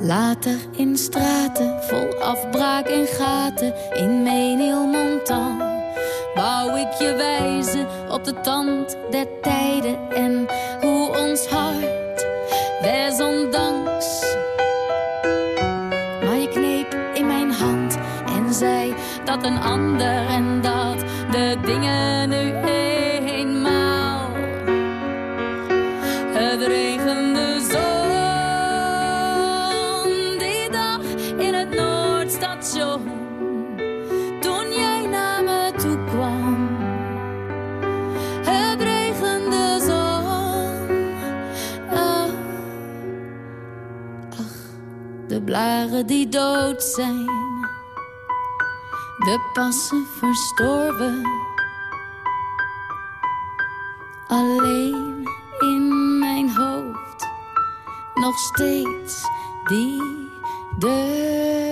Later in straten vol afbraak en gaten in Menilmontant wou ik je wijzen op de tand der tijden ander en dat de dingen nu eenmaal het regende zo. Die dag in het Noordstation. blaren die dood zijn. De passen verstorven. Alleen in mijn hoofd nog steeds die deun.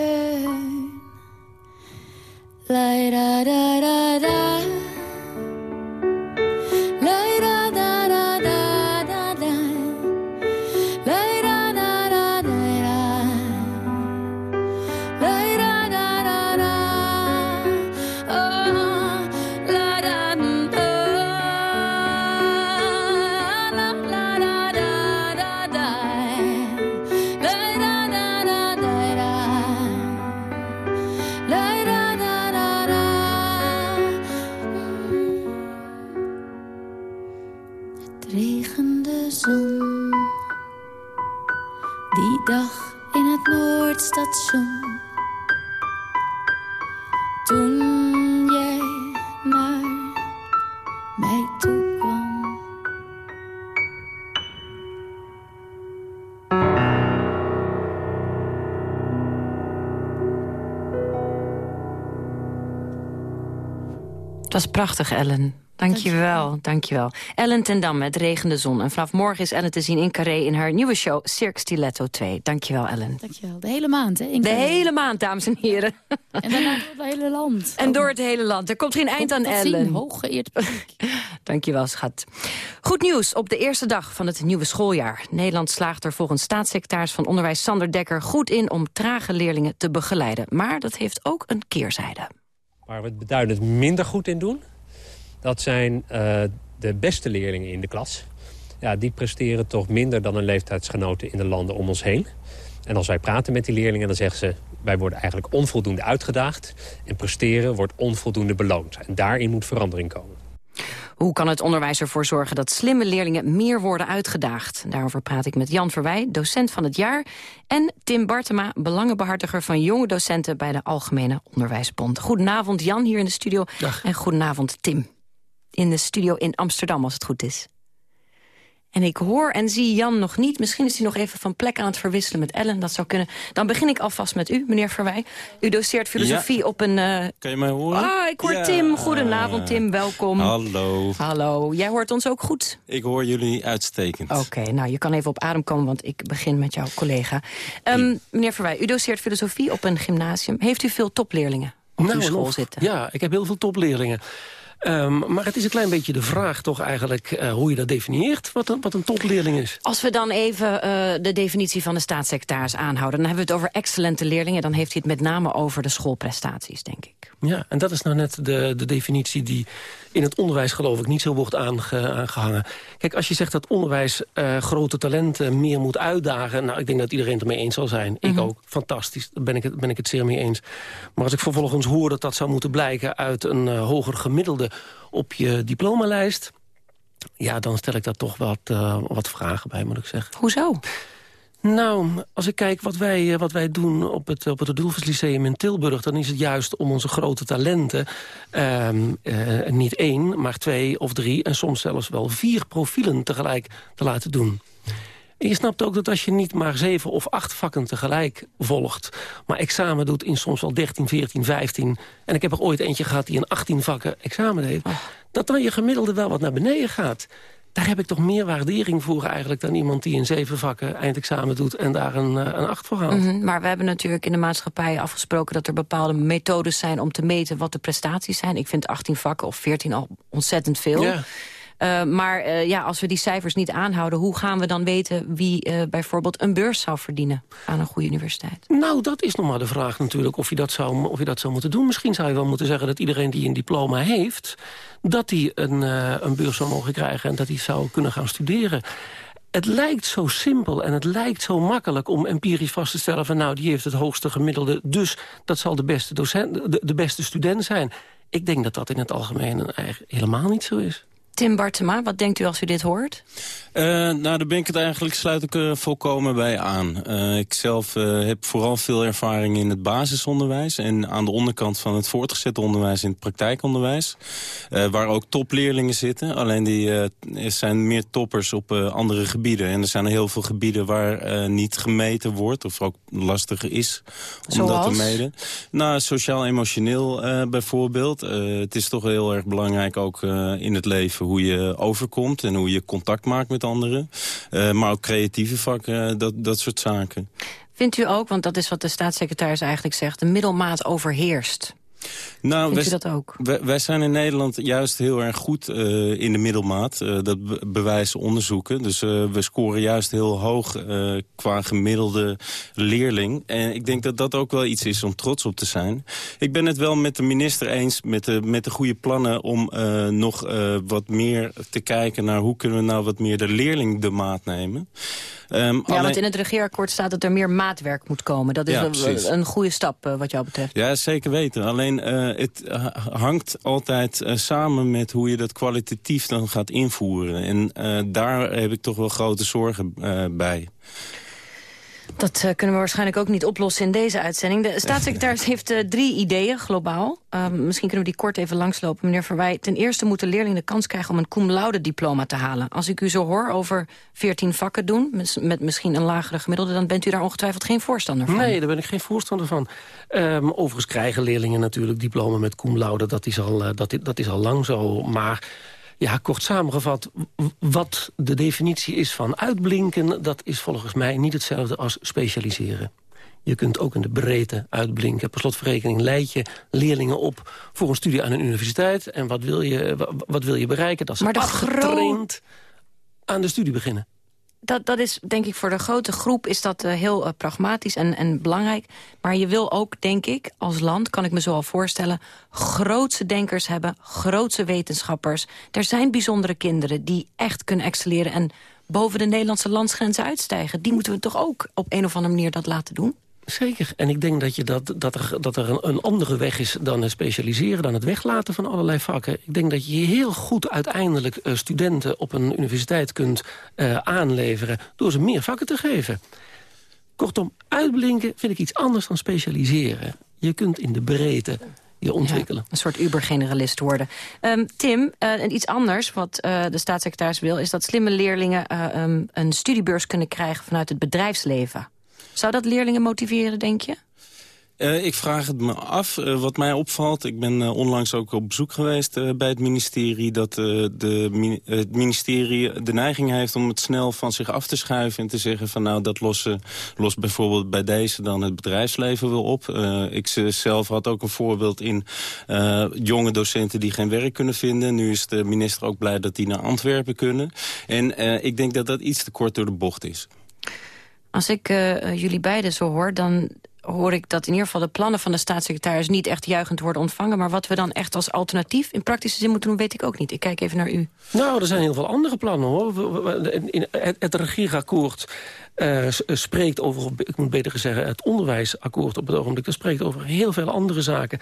Prachtig, Ellen. Dankjewel, dankjewel. Ellen ten Dam met Regende Zon. En vanaf morgen is Ellen te zien in Carré in haar nieuwe show Cirque Stiletto 2. Dankjewel, Ellen. Dankjewel. De hele maand, hè? in De hele maand, dames en heren. En daarna door het hele land. En door het hele land. Er komt geen eind aan Ellen. zien, hooggeëerd. Dankjewel, schat. Goed nieuws op de eerste dag van het nieuwe schooljaar. Nederland slaagt er volgens staatssecretaris van Onderwijs Sander Dekker goed in om trage leerlingen te begeleiden. Maar dat heeft ook een keerzijde. Waar we het beduidend minder goed in doen... dat zijn eh, de beste leerlingen in de klas. Ja, die presteren toch minder dan hun leeftijdsgenoten in de landen om ons heen. En als wij praten met die leerlingen, dan zeggen ze... wij worden eigenlijk onvoldoende uitgedaagd... en presteren wordt onvoldoende beloond. En daarin moet verandering komen. Hoe kan het onderwijs ervoor zorgen dat slimme leerlingen meer worden uitgedaagd? Daarover praat ik met Jan Verwij, docent van het jaar... en Tim Bartema, belangenbehartiger van jonge docenten... bij de Algemene Onderwijsbond. Goedenavond Jan hier in de studio. En goedenavond Tim. In de studio in Amsterdam, als het goed is. En ik hoor en zie Jan nog niet. Misschien is hij nog even van plek aan het verwisselen met Ellen. Dat zou kunnen. Dan begin ik alvast met u, meneer Verwij. U doseert filosofie op een... eh, Kan je mij horen? Ah, ik hoor Ja. Tim. Goedenavond, Tim. Welkom. Hallo. Hallo. Jij hoort ons ook goed? Ik hoor jullie uitstekend. Oké, nou, je kan even op adem komen, want ik begin met jouw collega. Ehm, meneer Verwij, u doseert filosofie op een gymnasium. Heeft u veel topleerlingen op uw school nog. zitten? Ja, ik heb heel veel topleerlingen. Ehm, maar het is een klein beetje de vraag toch eigenlijk eh, hoe je dat definieert, wat een, wat een topleerling is. Als we dan even eh, de definitie van de staatssecretaris aanhouden... dan hebben we het over excellente leerlingen. Dan heeft hij het met name over de schoolprestaties, denk ik. Ja, en dat is nou net de, de definitie die in het onderwijs geloof ik niet zo wordt aange- aangehangen. Kijk, als je zegt dat onderwijs eh, grote talenten meer moet uitdagen... nou, ik denk dat iedereen het ermee eens zal zijn. Ik ook. Fantastisch. Daar ben ik, het, ben ik het zeer mee eens. Maar als ik vervolgens hoor dat dat zou moeten blijken... uit een eh, hoger gemiddelde op je diplomalijst... ja, dan stel ik daar toch wat, eh, wat vragen bij, moet ik zeggen. Hoezo? Nou, als ik kijk wat wij, eh, wat wij doen op het, op het Rudolfus Lyceum in Tilburg... dan is het juist om onze grote talenten ehm, eh, niet één, maar twee of drie... en soms zelfs wel vier profielen tegelijk te laten doen. En je snapt ook dat als je niet maar zeven of acht vakken tegelijk volgt... maar examen doet in soms wel 13, 14, 15... en ik heb er ooit eentje gehad die in 18 vakken examen deed... dat dan je gemiddelde wel wat naar beneden gaat. Daar heb ik toch meer waardering voor eigenlijk... dan iemand die in zeven vakken eindexamen doet en daar een, eh, een acht voor haalt. Mhm, Maar we hebben natuurlijk in de maatschappij afgesproken... dat er bepaalde methodes zijn om te meten wat de prestaties zijn. Ik vind 18 vakken of 14 al ontzettend veel. Ja. Eh, maar eh, ja, als we die cijfers niet aanhouden... hoe gaan we dan weten wie eh, bijvoorbeeld een beurs zou verdienen... aan een goede universiteit? Nou, dat is nog maar de vraag natuurlijk of je, dat zou, of je dat zou moeten doen. Misschien zou je wel moeten zeggen dat iedereen die een diploma heeft... dat die een, een beurs zou mogen krijgen en dat hij zou kunnen gaan studeren. Het lijkt zo simpel en het lijkt zo makkelijk om empirisch vast te stellen... van nou, die heeft het hoogste gemiddelde, dus dat zal de beste, docent, de, de beste student zijn. Ik denk dat dat in het algemeen helemaal niet zo is. Tim Bartema, wat denkt u als u dit hoort? Eh, nou, daar ben ik het eigenlijk, sluit ik er volkomen bij aan. Eh, ik zelf eh, heb vooral veel ervaring in het basisonderwijs... en aan de onderkant van het voortgezet onderwijs in het praktijkonderwijs. eh, waar ook topleerlingen zitten. Alleen die eh, zijn meer toppers op eh, andere gebieden. En er zijn heel veel gebieden waar eh, niet gemeten wordt... of ook lastiger is om dat te meten. Nou, sociaal-emotioneel eh, bijvoorbeeld. Eh, het is toch heel erg belangrijk ook eh, in het leven hoe je overkomt... en hoe je contact maakt met anderen. Eh, maar ook creatieve vakken, eh, dat, dat soort zaken. Vindt u ook, want dat is wat de staatssecretaris eigenlijk zegt... de middelmaat overheerst. Nou, Vindt wij- dat ook? Wij, wij zijn in Nederland juist heel erg goed eh, in de middelmaat. Eh, dat be- bewijzen onderzoeken. Dus eh, we scoren juist heel hoog qua gemiddelde leerling. En ik denk dat dat ook wel iets is om trots op te zijn. Ik ben het wel met de minister eens met de, met de goede plannen... om nog wat meer te kijken naar hoe kunnen we nou wat meer de leerling de maat nemen. Ehm, Ja, alleen- want in het regeerakkoord staat dat er meer maatwerk moet komen. Dat is Ja, een, een goede stap wat jou betreft. Ja, zeker weten. Alleen eh, het hangt altijd eh, samen met hoe je dat kwalitatief dan gaat invoeren. En eh, daar heb ik toch wel grote zorgen bij. Dat eh, kunnen we waarschijnlijk ook niet oplossen in deze uitzending. De staatssecretaris heeft eh, drie ideeën globaal. Ehm, misschien kunnen we die kort even langslopen, meneer Verwij. Ten eerste moeten leerlingen de kans krijgen om een cum laude diploma te halen. Als ik u zo hoor over 14 vakken doen, met misschien een lagere gemiddelde... dan bent u daar ongetwijfeld geen voorstander van. Nee, daar ben ik geen voorstander van. Ehm, overigens krijgen leerlingen natuurlijk diploma met cum laude. Dat is al, eh, dat, dat is al lang zo. Maar ja, kort samengevat, wat de definitie is van uitblinken... dat is volgens mij niet hetzelfde als specialiseren. Je kunt ook in de breedte uitblinken. Per slotverrekening leid je leerlingen op voor een studie aan een universiteit. En wat wil je, wa- wat wil je bereiken? Dat ze Maar de afgetraind aan de studie beginnen. Dat, dat is denk ik voor de grote groep is dat eh, heel eh, pragmatisch en, en belangrijk. Maar je wil ook, denk ik, als land, kan ik me zo al voorstellen... grootse denkers hebben, grootse wetenschappers. Er zijn bijzondere kinderen die echt kunnen excelleren... en boven de Nederlandse landsgrenzen uitstijgen. Die moeten we toch ook op een of andere manier dat laten doen? Zeker. En ik denk dat, je dat, dat er, dat er een, andere weg is dan het specialiseren... dan het weglaten van allerlei vakken. Ik denk dat je heel goed uiteindelijk eh, studenten op een universiteit kunt eh, aanleveren... door ze meer vakken te geven. Kortom, uitblinken vind ik iets anders dan specialiseren. Je kunt in de breedte je ontwikkelen. Een soort ubergeneralist worden. Ehm, Tim, en iets anders wat de staatssecretaris wil... is dat slimme leerlingen eh, ehm, een studiebeurs kunnen krijgen vanuit het bedrijfsleven. Zou dat leerlingen motiveren, denk je? Eh, ik vraag het me af. Eh, wat mij opvalt, ik ben eh, onlangs ook op bezoek geweest bij het ministerie... dat de, het ministerie de neiging heeft om het snel van zich af te schuiven... en te zeggen van nou, dat lossen, lost bijvoorbeeld bij deze dan het bedrijfsleven wel op. Ik zelf had ook een voorbeeld in jonge docenten die geen werk kunnen vinden. Nu is de minister ook blij dat die naar Antwerpen kunnen. En ik denk dat dat iets te kort door de bocht is. Als ik eh, jullie beiden zo hoor, dan hoor ik dat in ieder geval de plannen van de staatssecretaris niet echt juichend worden ontvangen. Maar wat we dan echt als alternatief in praktische zin moeten doen, weet ik ook niet. Ik kijk even naar u. Nou, er zijn heel veel andere plannen, hoor. In- het, regeerakkoord eh, eh, spreekt over... ik moet beter zeggen, het onderwijsakkoord op het ogenblik... dat spreekt over heel veel andere zaken...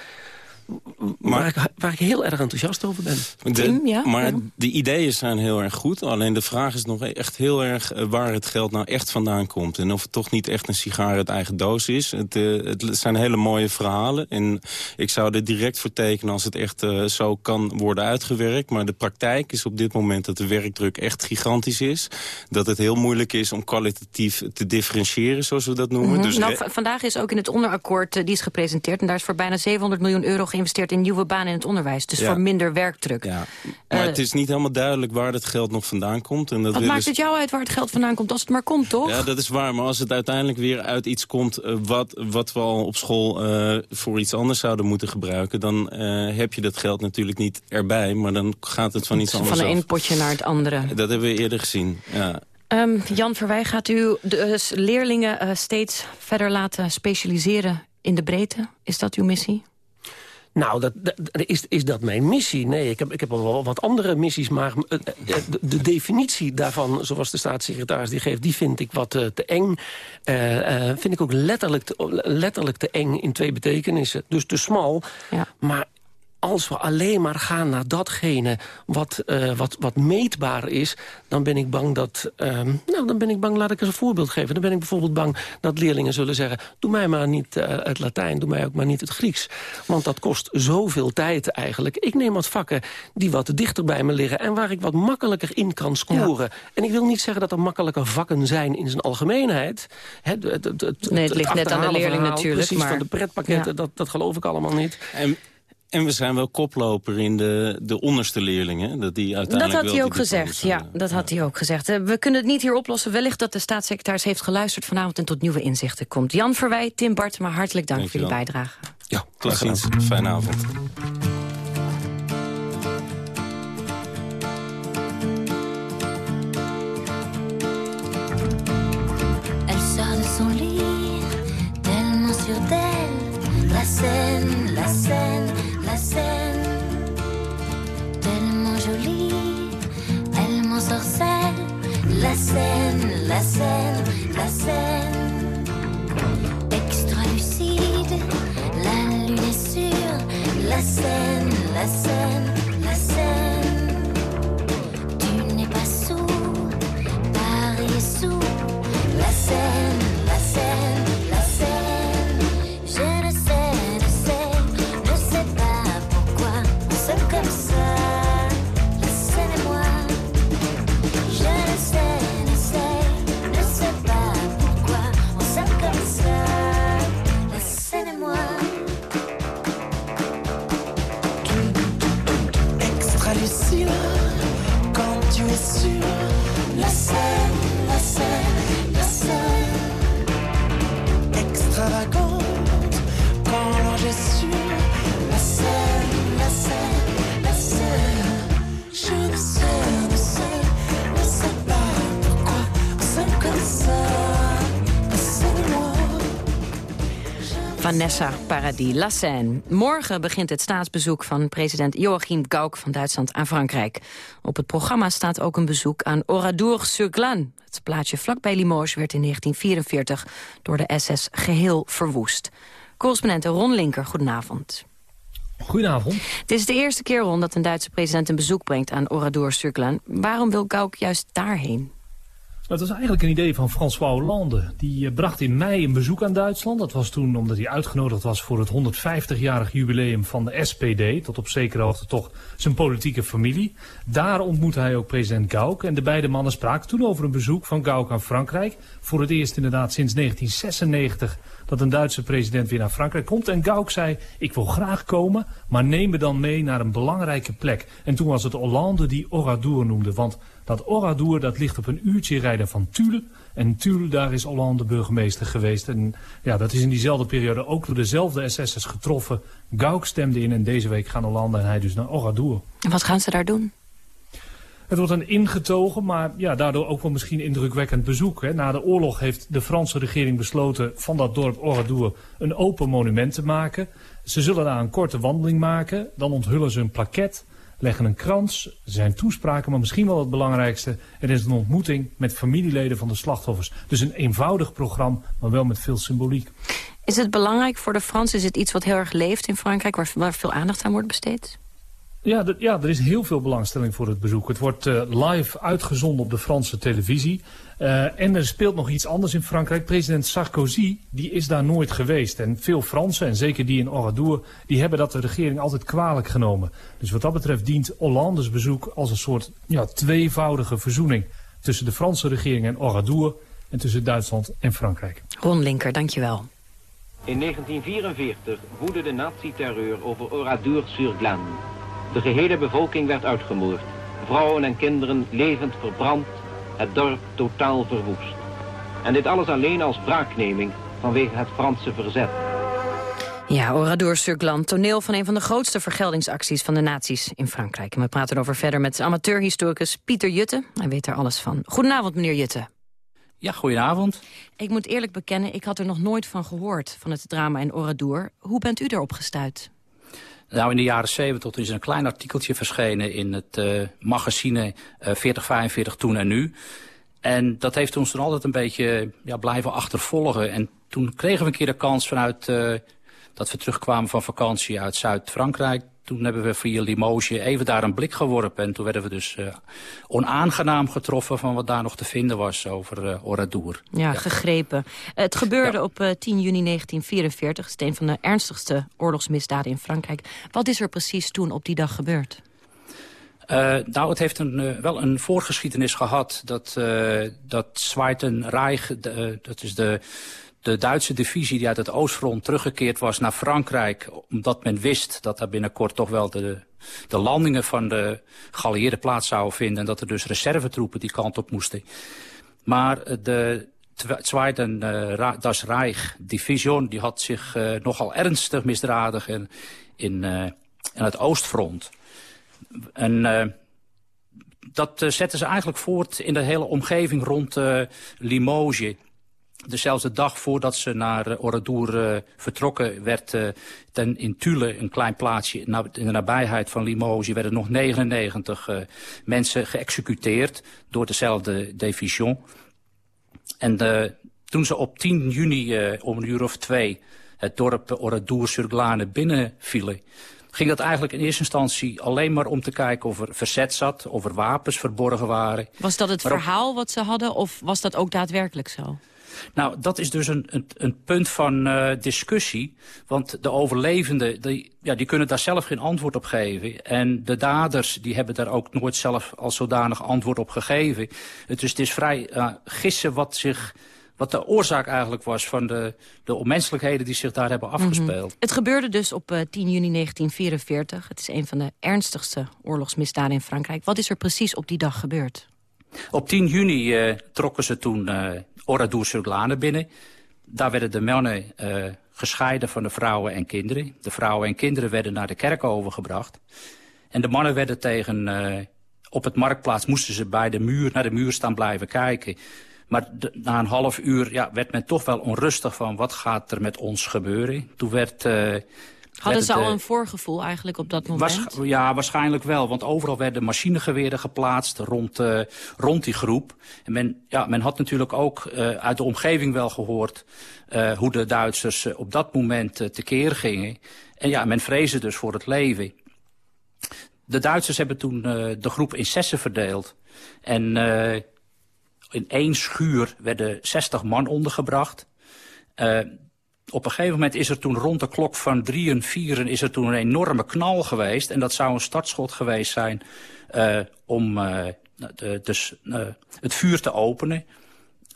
waar, ik, waar ik heel erg enthousiast over ben. De- maar de ideeën zijn heel erg goed. Alleen de vraag is nog echt heel erg eh, waar het geld nou echt vandaan komt. En of het toch niet echt een sigaar uit eigen doos is. Het, eh, het zijn hele mooie verhalen. En ik zou er direct voor tekenen als het echt eh, zo kan worden uitgewerkt. Maar de praktijk is op dit moment dat de werkdruk echt gigantisch is. Dat het heel moeilijk is om kwalitatief te differentiëren, zoals we dat noemen. Mhm. Dus nou, vandaag is ook in het onderakkoord, die is gepresenteerd... en daar is voor bijna 700 miljoen euro geïnvesteerd in nieuwe banen in het onderwijs. Dus Ja. voor minder werkdruk. maar Eh, het is niet helemaal duidelijk waar dat geld nog vandaan komt. En dat Wat maakt het jou uit waar het geld vandaan komt, als het maar komt, toch? Ja, dat is waar. Maar als het uiteindelijk weer uit iets komt... eh, wat, wat we al op school eh, voor iets anders zouden moeten gebruiken... dan heb je dat geld natuurlijk niet erbij. Maar dan gaat het van iets Van anders een af. ene potje naar het andere. Dat hebben we eerder gezien, ja. Ehm, Jan Verwij, gaat u de eh, s- leerlingen steeds verder laten specialiseren in de breedte? Is dat uw missie? Nou, dat, dat- is, is dat mijn missie? Nee, ik heb, ik heb al wel wat andere missies, maar eh, eh, de, de definitie daarvan, zoals de staatssecretaris die geeft, die vind ik wat eh, te eng. Eh, eh, vind ik ook letterlijk te, letterlijk te eng in twee betekenissen. Dus te smal, maar als we alleen maar gaan naar datgene wat, eh, wat, wat meetbaar is... dan ben ik bang dat... ehm, nou, dan ben ik bang, laat ik eens een voorbeeld geven. Dan ben ik bijvoorbeeld bang dat leerlingen zullen zeggen... doe mij maar niet eh, het Latijn, doe mij ook maar niet het Grieks. Want dat kost zoveel tijd eigenlijk. Ik neem wat vakken die wat dichter bij me liggen... en waar ik wat makkelijker in kan scoren. En ik wil niet zeggen dat er makkelijke vakken zijn in zijn algemeenheid. Hè, het, het, het, Nee, het ligt net aan de leerling verhaal, natuurlijk, Precies, maar- van de pretpakketten, Ja. dat, dat geloof ik allemaal niet. En, en we zijn wel koploper in de, de onderste leerlingen. Dat, die Dat uiteindelijk had hij ook gezegd, ja. Dat had hij ook gezegd. We kunnen het niet hier oplossen. Wellicht dat de staatssecretaris heeft geluisterd vanavond... en tot nieuwe inzichten komt. Jan Verwij, Tim Bartema, hartelijk dank voor jullie bijdrage. Ja, tot ziens. Fijne avond. Elle sort de la scène, tellement jolie, tellement sorcelle, La scène, la scène, la scène, extra lucide, la lune est sûre. La scène, la scène. Vanessa Paradis, La Seine. Morgen begint het staatsbezoek van president Joachim Gauck van Duitsland aan Frankrijk. Op het programma staat ook een bezoek aan Oradour-sur-Glane. Het plaatsje vlakbij Limoges werd in 1944 door de SS geheel verwoest. Correspondent Ron Linker, goedenavond. Goedenavond. Het is de eerste keer, Ron, dat een Duitse president een bezoek brengt aan Oradour-sur-Glane. Waarom wil Gauck juist daarheen? Het was eigenlijk een idee van François Hollande. Die eh, bracht in mei een bezoek aan Duitsland. Dat was toen omdat hij uitgenodigd was voor het 150-jarig jubileum van de SPD. Tot op zekere hoogte toch zijn politieke familie. Daar ontmoette hij ook president Gauck. En de beide mannen spraken toen over een bezoek van Gauck aan Frankrijk. Voor het eerst inderdaad sinds 1996 dat een Duitse president weer naar Frankrijk komt. En Gauck zei, ik wil graag komen, maar neem me dan mee naar een belangrijke plek. En toen was het Hollande die Oradour noemde. Want dat Oradour dat ligt op een uurtje rijden van Tulle. En Tulle, daar is Hollande burgemeester geweest. En ja, dat is in diezelfde periode ook door dezelfde SS'ers getroffen. Gauck stemde in en deze week gaan Hollande en hij dus naar Oradour. En wat gaan ze daar doen? Het wordt een ingetogen, maar ja, daardoor ook wel misschien indrukwekkend bezoek. Hè. Na de oorlog heeft de Franse regering besloten van dat dorp Oradour een open monument te maken. Ze zullen daar een korte wandeling maken. Dan onthullen ze een plaket, leggen een krans. Zijn toespraken, maar misschien wel het belangrijkste. Er is een ontmoeting met familieleden van de slachtoffers. Dus een eenvoudig programma, maar wel met veel symboliek. Is het belangrijk voor de Fransen? Is het iets wat heel erg leeft in Frankrijk, waar, waar veel aandacht aan wordt besteed? Ja, ja, er is heel veel belangstelling voor het bezoek. Het wordt uh, live uitgezonden op de Franse televisie. Uh, en er speelt nog iets anders in Frankrijk. President Sarkozy die is daar nooit geweest. En veel Fransen, en zeker die in Oradour... die hebben dat de regering altijd kwalijk genomen. Dus wat dat betreft dient Hollandes bezoek als een soort ja, tweevoudige verzoening... tussen de Franse regering en Oradour... en tussen Duitsland en Frankrijk. Ron Linker, dankjewel. In 1944 woedde de nazi-terreur over Oradour-sur-Glane... De gehele bevolking werd uitgemoord. Vrouwen en kinderen levend verbrand, het dorp totaal verwoest. En dit alles alleen als wraakneming vanwege het Franse verzet. Ja, Oradour sur Glane, toneel van een van de grootste vergeldingsacties van de nazi's in Frankrijk. En we praten over verder met amateurhistoricus Pieter Jutte. Hij weet er alles van. Goedenavond, meneer Jutte. Ja, goedenavond. Ik moet eerlijk bekennen, ik had er nog nooit van gehoord, van het drama in Oradour. Hoe bent u erop gestuurd? Nou, in de jaren 70 is een klein artikeltje verschenen in het uh, magazine uh, 4045 Toen en Nu. En dat heeft ons toen altijd een beetje ja, blijven achtervolgen. En toen kregen we een keer de kans vanuit uh, dat we terugkwamen van vakantie uit Zuid-Frankrijk toen hebben we via Limoges even daar een blik geworpen. En toen werden we dus uh, onaangenaam getroffen van wat daar nog te vinden was over uh, Oradour. Ja, ja, gegrepen. het gebeurde op uh, 10 juni 1944. Het is een van de ernstigste oorlogsmisdaden in Frankrijk. Wat is er precies toen op die dag gebeurd? Uh, nou, het heeft een, wel een voorgeschiedenis gehad dat, uh, dat Reich, dat is de de Duitse divisie die uit het Oostfront teruggekeerd was naar Frankrijk... omdat men wist dat daar binnenkort toch wel de, de landingen van de geallieerden plaats zouden vinden... en dat er dus reservetroepen die kant op moesten. Maar de Tweede uh, Das Reich division die had zich uh, nogal ernstig misdradig in, in, het Oostfront. En dat zetten ze eigenlijk voort in de hele omgeving rond Dezelfde dag voordat ze naar uh, Oradour uh, vertrokken werd uh, ten, in Tule, een klein plaatsje in de nabijheid van Limoges, werden nog 99 mensen geëxecuteerd door dezelfde division. En toen ze op 10 juni om een uur of twee het dorp Oradour-sur-Glane binnenvielen, ging dat eigenlijk in eerste instantie alleen maar om te kijken of er verzet zat, of er wapens verborgen waren. Was dat het verhaal wat ze hadden of was dat ook daadwerkelijk zo? Nou, dat is dus een, een, een punt van uh, discussie. Want de overlevenden, die, ja, die kunnen daar zelf geen antwoord op geven. En de daders, die hebben daar ook nooit zelf als zodanig antwoord op gegeven. Dus het is vrij uh, gissen wat zich wat de oorzaak eigenlijk was van de, de onmenselijkheden die zich daar hebben afgespeeld. Mm -hmm. Het gebeurde dus op uh, 10 juni 1944. Het is een van de ernstigste oorlogsmisdaden in Frankrijk. Wat is er precies op die dag gebeurd? Op 10 juni uh, trokken ze toen uh, Oradour-sur-Glane binnen. Daar werden de mannen uh, gescheiden van de vrouwen en kinderen. De vrouwen en kinderen werden naar de kerk overgebracht. En de mannen werden tegen... op het marktplaats moesten ze bij de muur, naar de muur staan blijven kijken Maar na een half uur ja, werd men toch wel onrustig van wat gaat er met ons gebeuren. Toen werd... eh, Hadden ze het, al eh, een voorgevoel eigenlijk op dat moment? Waarsch- ja, waarschijnlijk wel. Want overal werden machinegeweren geplaatst rond, eh, rond die groep. En men, ja, men had natuurlijk ook eh, uit de omgeving wel gehoord... eh, hoe de Duitsers eh, op dat moment eh, tekeer gingen. En ja, men vreesde dus voor het leven. De Duitsers hebben toen eh, de groep in zessen verdeeld. En eh, in één schuur werden 60 man ondergebracht. Op een gegeven moment is er toen rond de klok van drieën, vieren... is er toen een enorme knal geweest. En dat zou een startschot geweest zijn eh, om eh, de, dus, eh, het vuur te openen.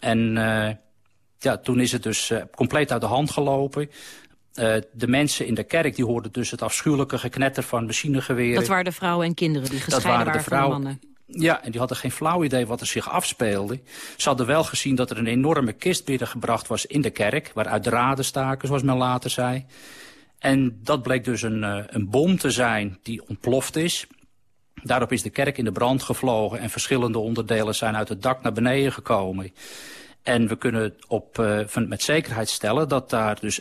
En ja, toen is het dus compleet uit de hand gelopen. De mensen in de kerk die hoorden dus het afschuwelijke geknetter van machinegeweren. Dat waren de vrouwen en kinderen die Dat gescheiden waren de waren van de vrouwen. mannen. Ja, en die hadden geen flauw idee wat er zich afspeelde. Ze hadden wel gezien dat er een enorme kist binnengebracht was in de kerk... waaruit draden staken, zoals men later zei. En dat bleek dus een, eh, een bom te zijn die ontploft is. Daarop is de kerk in de brand gevlogen... en verschillende onderdelen zijn uit het dak naar beneden gekomen. En we kunnen op, eh, met zekerheid stellen dat daar dus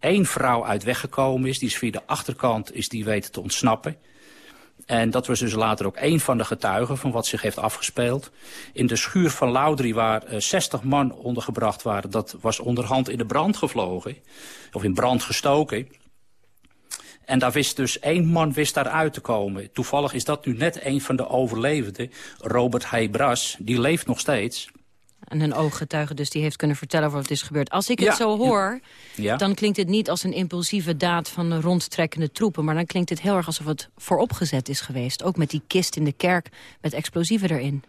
één vrouw uit weggekomen is. Die is via de achterkant is die weten te ontsnappen. En dat was dus later ook één van de getuigen van wat zich heeft afgespeeld. In de schuur van Laudrie, waar eh, 60 man ondergebracht waren... dat was onderhand in de brand gevlogen, of in brand gestoken. En daar wist dus één man wist daaruit te komen. Toevallig is dat nu net een van de overlevenden, Robert Heybras. Die leeft nog steeds. En een ooggetuige dus die heeft kunnen vertellen wat is gebeurd. Als ik het zo hoor, Ja. dan klinkt het niet als een impulsieve daad van de rondtrekkende troepen. Maar dan klinkt het heel erg alsof het vooropgezet is geweest. Ook met die kist in de kerk met explosieven erin.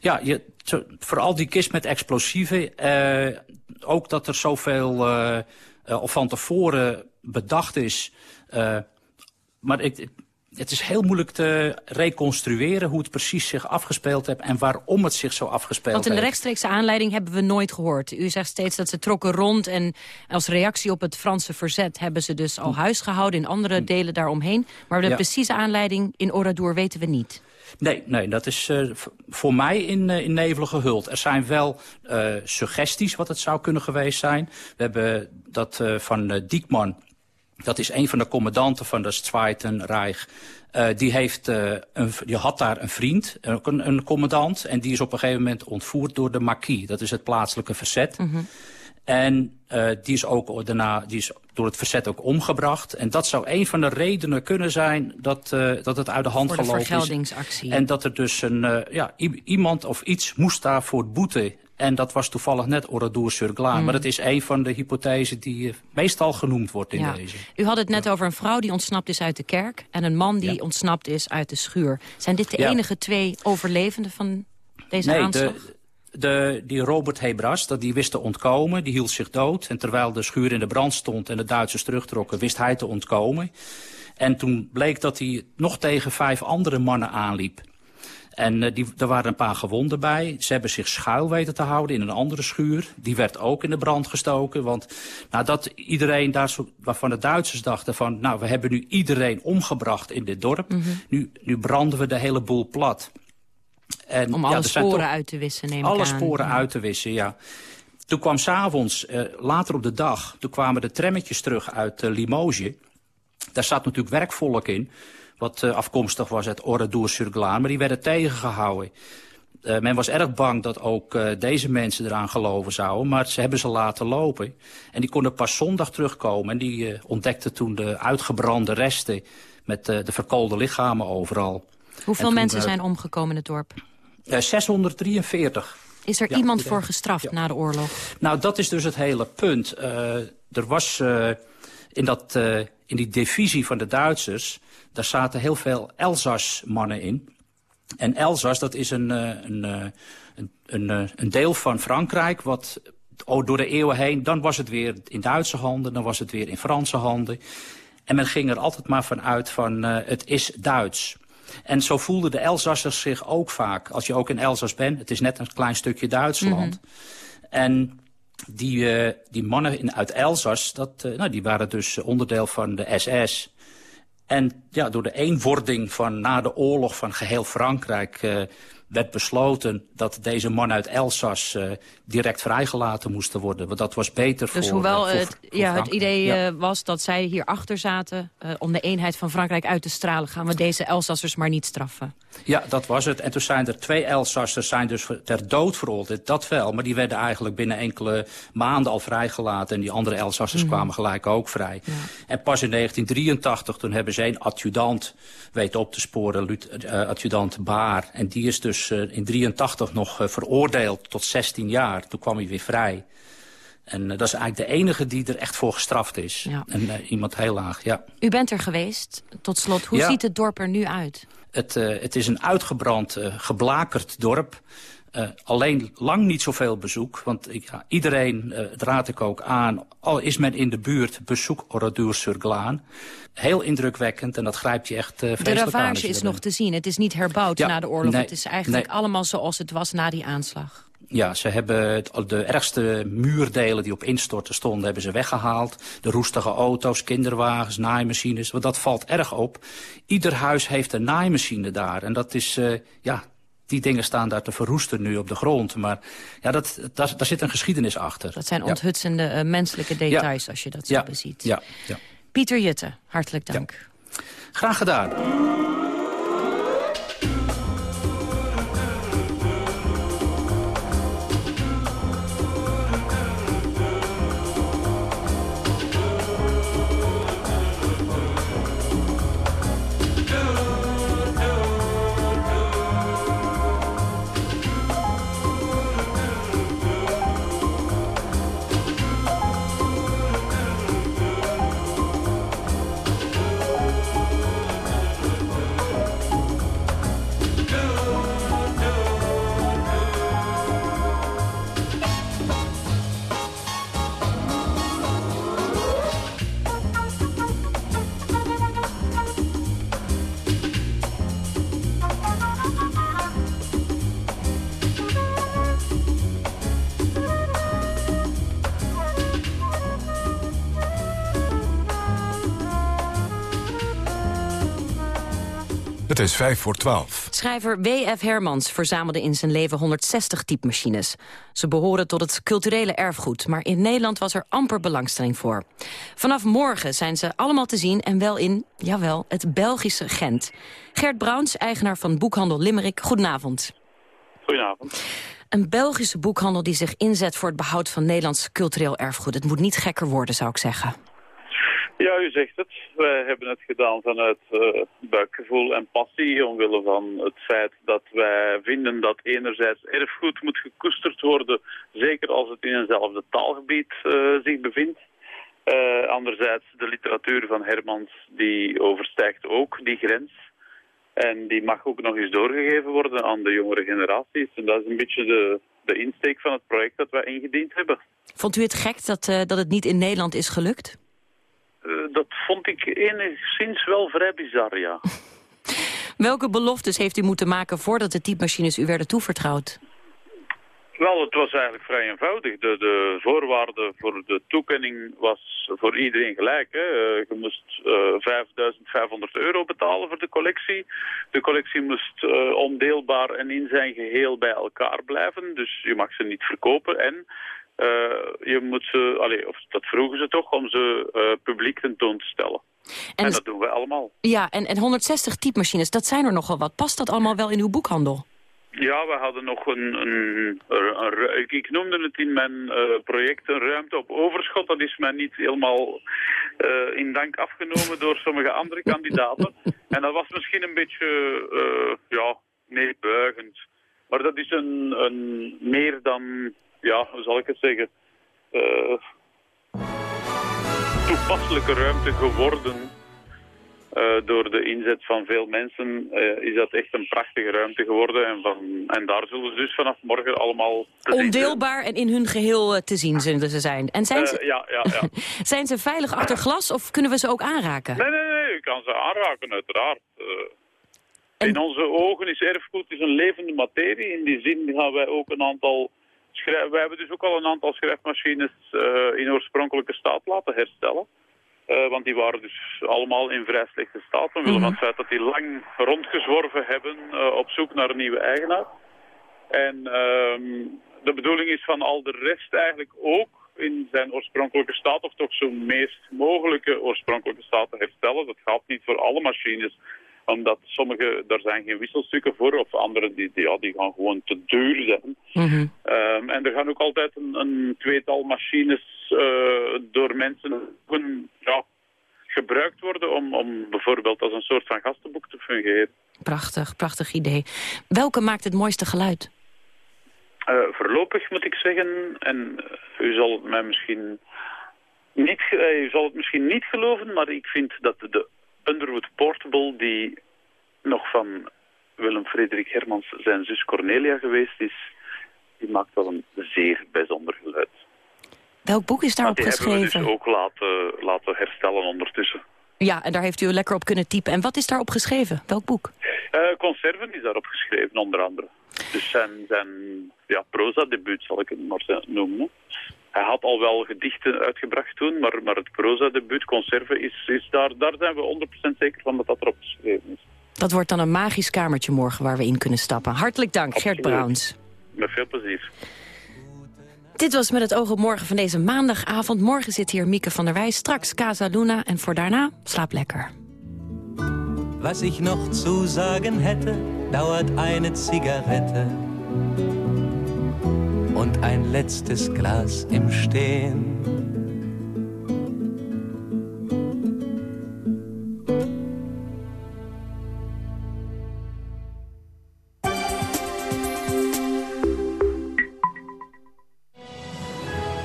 Ja, je, zo- vooral die kist met explosieven. eh, ook dat er zoveel eh eh, of van tevoren bedacht is. eh, maar ik, het is heel moeilijk te reconstrueren hoe het precies zich afgespeeld heeft... en waarom het zich zo afgespeeld Want een heeft. rechtstreekse aanleiding hebben we nooit gehoord. U zegt steeds dat ze trokken rond en als reactie op het Franse verzet... hebben ze dus al huis gehouden in andere delen daaromheen. Maar de Hm. Ja. precieze aanleiding in Oradour weten we niet. Nee, nee dat is eh, voor mij in, eh, in nevelen gehuld. Er zijn wel eh, suggesties wat het zou kunnen geweest zijn. We hebben dat van Diekman. Dat is een van de commandanten van het Zweiten Reich. Eh, die, heeft, eh, een, die had daar een vriend, ook een, een commandant. En die is op een gegeven moment ontvoerd door de Marquis. Dat is het plaatselijke verzet. En eh, die is ook daarna die is door het verzet ook omgebracht. En dat zou een van de redenen kunnen zijn dat, dat het uit de hand de gelopen is. En dat er dus een, ja, iemand of iets moest daarvoor boeten. En dat was toevallig net Oradour sur Glane. Mm. Maar dat is een van de hypothesen die eh, meestal genoemd wordt in Ja. deze. U had het net over een vrouw die ontsnapt is uit de kerk... en een man die ontsnapt is uit de schuur. Zijn dit de enige twee overlevenden van deze nee, aanslag? de, de, die Robert Hebras, dat die wist te ontkomen, die hield zich dood. En terwijl de schuur in de brand stond en de Duitsers terugtrokken, wist hij te ontkomen. En toen bleek dat hij nog tegen vijf andere mannen aanliep. En eh, die, er waren een paar gewonden bij. Ze hebben zich schuil weten te houden in een andere schuur. Die werd ook in de brand gestoken. Want nadat iedereen daar, zo, waarvan de Duitsers dachten van... nou, we hebben nu iedereen omgebracht in dit dorp. Mhm. nu, nu branden we de hele boel plat. En, Om alle sporen uit te wissen, neem ik alle aan. sporen Ja. uit te wissen, ja. Toen kwam s'avonds, eh later op de dag, toen kwamen de trammetjes terug uit eh, Limoges. Daar zat natuurlijk werkvolk in, wat eh, afkomstig was uit Oradour-sur-Glane, maar die werden tegengehouden. Eh, men was erg bang dat ook eh, deze mensen eraan geloven zouden, maar ze hebben ze laten lopen. En die konden pas zondag terugkomen en die ontdekten toen de uitgebrande resten met de verkoolde lichamen overal. Hoeveel toen, mensen zijn omgekomen in het dorp? eh, 643. Is er Ja, iemand voor gestraft na de oorlog? Nou, dat is dus het hele punt. Er was in, dat, in die divisie van de Duitsers... daar zaten heel veel Elzas-mannen in. En Elzas, dat is een, eh, een, eh, een, een, eh, een deel van Frankrijk... wat oh, door de eeuwen heen... dan was het weer in Duitse handen, dan was het weer in Franse handen. En men ging er altijd maar van uit van het is Duits... En zo voelden de Elzassers zich ook vaak. Als je ook in Elzas bent, het is net een klein stukje Duitsland. En die, die mannen in, uit Elzas, dat, nou, die waren dus onderdeel van de SS. En ja, door de eenwording van na de oorlog van geheel Frankrijk... eh, werd besloten dat deze man uit Elsass uh, direct vrijgelaten moesten worden. Want dat was beter dus voor hoewel uh, voor, het, voor ja, het idee Ja. eh, was dat zij hierachter zaten... eh, om de eenheid van Frankrijk uit te stralen... gaan we deze Elsassers maar niet straffen. Ja, dat was het. En toen zijn er twee Elsassers zijn dus ter dood veroordeeld. Dat wel, maar die werden eigenlijk binnen enkele maanden al vrijgelaten. En die andere Elsassers Mhm. kwamen gelijk ook vrij. En pas in 1983, toen hebben ze een adjudant weten op te sporen, eh, adjudant Baar. En die is dus eh, in 83 nog eh, veroordeeld tot 16 jaar. Toen kwam hij weer vrij. En eh, dat is eigenlijk de enige die er echt voor gestraft is. Ja. En iemand heel laag, ja. U bent er geweest. Tot slot, hoe Ja. ziet het dorp er nu uit? Het, het is een uitgebrand, geblakerd dorp. Eh, alleen lang niet zoveel bezoek. Want ik, ja, iedereen, eh dat raad ik ook aan, al is men in de buurt, bezoek Oradour-sur-Glane. Heel indrukwekkend en dat grijpt je echt eh De ravage is nog te zien. Het is niet herbouwd Ja, na de oorlog. nee, het is eigenlijk nee. allemaal zoals het was na die aanslag. Ja, ze hebben de ergste muurdelen die op instorten stonden, hebben ze weggehaald. De roestige auto's, kinderwagens, naaimachines, want dat valt erg op. Ieder huis heeft een naaimachine daar. En dat is, ja, die dingen staan daar te verroesten nu op de grond. Maar ja, dat, daar, daar zit een geschiedenis achter. Dat zijn onthutsende eh, menselijke details als je dat zo Ja, beziet. Ja, ja. Pieter Jutte, hartelijk dank. Graag gedaan. Het is vijf voor twaalf. Schrijver W.F. Hermans verzamelde in zijn leven 160 typemachines. Ze behoren tot het culturele erfgoed, maar in Nederland was er amper belangstelling voor. Vanaf morgen zijn ze allemaal te zien en wel in, jawel, het Belgische Gent. Gert Brouns, eigenaar van boekhandel Limerick, goedenavond. Goedenavond. Een Belgische boekhandel die zich inzet voor het behoud van Nederlands cultureel erfgoed. Het moet niet gekker worden, zou ik zeggen. Ja, u zegt het. Wij hebben het gedaan vanuit eh, buikgevoel en passie, omwille van het feit dat wij vinden dat enerzijds erfgoed moet gekoesterd worden, zeker als het in eenzelfde taalgebied eh, zich bevindt. Eh, anderzijds de literatuur van Hermans, die overstijgt ook die grens. En die mag ook nog eens doorgegeven worden aan de jongere generaties. En dat is een beetje de, de insteek van het project dat wij ingediend hebben. Vond u het gek dat, dat het niet in Nederland is gelukt? Eh, dat vond ik enigszins wel vrij bizar, ja. Welke beloftes heeft u moeten maken voordat de typemachines u werden toevertrouwd? Wel, het was eigenlijk vrij eenvoudig. De, de voorwaarde voor de toekenning was voor iedereen gelijk. Hè. Eh, Je moest eh 5500 euro betalen voor de collectie. De collectie moest eh, ondeelbaar en in zijn geheel bij elkaar blijven. Dus je mag ze niet verkopen. En eh, je moet ze, of dat vroegen ze toch, om ze eh, publiek tentoon te stellen. En, dat doen we allemaal. Ja, en, en 160 typemachines, dat zijn er nogal wat. Past dat allemaal wel in uw boekhandel? Ja, we hadden nog een, een, ik noemde het in mijn eh, project een ruimte op overschot. Dat is mij niet helemaal eh, in dank afgenomen door sommige andere kandidaten. En dat was misschien een beetje, eh, ja, neerbuigend. Maar dat is een, een meer dan, ja, hoe zal ik het zeggen, eh, toepasselijke ruimte geworden. Eh, door de inzet van veel mensen eh, is dat echt een prachtige ruimte geworden. En, van, en daar zullen ze dus vanaf morgen allemaal... te zien zijn. Ondeelbaar en in hun geheel eh, te zien zullen ze zijn. En zijn ze, ja, ja, ja. zijn ze veilig achter glas of kunnen we ze ook aanraken? Nee, nee, nee, je kan ze aanraken, uiteraard. Eh, In onze ogen is erfgoed is een levende materie. In die zin gaan wij ook een aantal... Wij hebben dus ook al een aantal schrijfmachines eh, in oorspronkelijke staat laten herstellen. Eh, want die waren dus allemaal in vrij slechte staat. Omwille Mhm. van het feit dat die lang rondgezworven hebben eh, op zoek naar een nieuwe eigenaar. En ehm, de bedoeling is van al de rest eigenlijk ook in zijn oorspronkelijke staat, of toch zo meest mogelijke oorspronkelijke staat te herstellen. Dat gaat niet voor alle machines, omdat sommige, daar zijn geen wisselstukken voor, of andere die, die, ja, die gaan gewoon te duur zijn. Ehm, en er gaan ook altijd een, een tweetal machines eh, door mensen ja, gebruikt worden om, om bijvoorbeeld als een soort van gastenboek te fungeren. Prachtig, prachtig idee. Welke maakt het mooiste geluid? Eh, voorlopig moet ik zeggen, en eh, u zal het mij misschien niet, u zal het misschien niet geloven, maar ik vind dat de Underwood Portable, die nog van Willem Frederik Hermans zijn zus Cornelia geweest is, die maakt wel een zeer bijzonder geluid. Welk boek is daarop die hebben we geschreven? dus ook laten, laten herstellen ondertussen. Ja, en daar heeft u lekker op kunnen typen. En wat is daarop geschreven? Welk boek? Eh, Conserven is daarop geschreven, onder andere. Dus zijn, zijn ja, proza-debuut zal ik het maar noemen. Hij had al wel gedichten uitgebracht toen, maar, maar het proza-debuut, Conserven, is, is daar, daar zijn we 100% zeker van dat dat erop geschreven is. Dat wordt dan een magisch kamertje morgen waar we in kunnen stappen. Hartelijk dank, Gert Brouwens. Met veel plezier. Dit was met het oog op morgen van deze maandagavond. Morgen zit hier Mieke van der Wij, straks Casa Luna. En voor daarna, slaap lekker. Was ich noch zu sagen hätte, dauert eine Zigarette und ein letztes Glas im Stehen.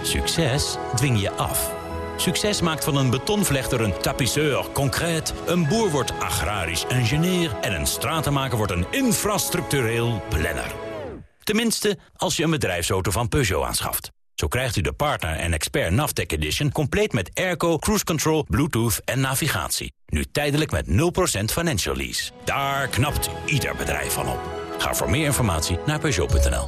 Succes dwing je af. Succes maakt van een betonvlechter een tapisseur concreet... een boer wordt agrarisch ingenieur... en een stratenmaker wordt een infrastructureel planner. Tenminste, als je een bedrijfsauto van Peugeot aanschaft. Zo krijgt u de Partner en Expert Navtec Edition... compleet met airco, cruise control, bluetooth en navigatie. Nu tijdelijk met 0% financial lease. Daar knapt ieder bedrijf van op. Ga voor meer informatie naar Peugeot.nl.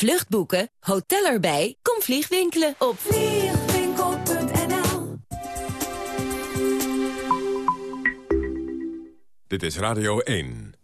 Vluchtboeken, hotel erbij, kom vliegwinkelen op vliegwinkel.nl Dit is Radio 1.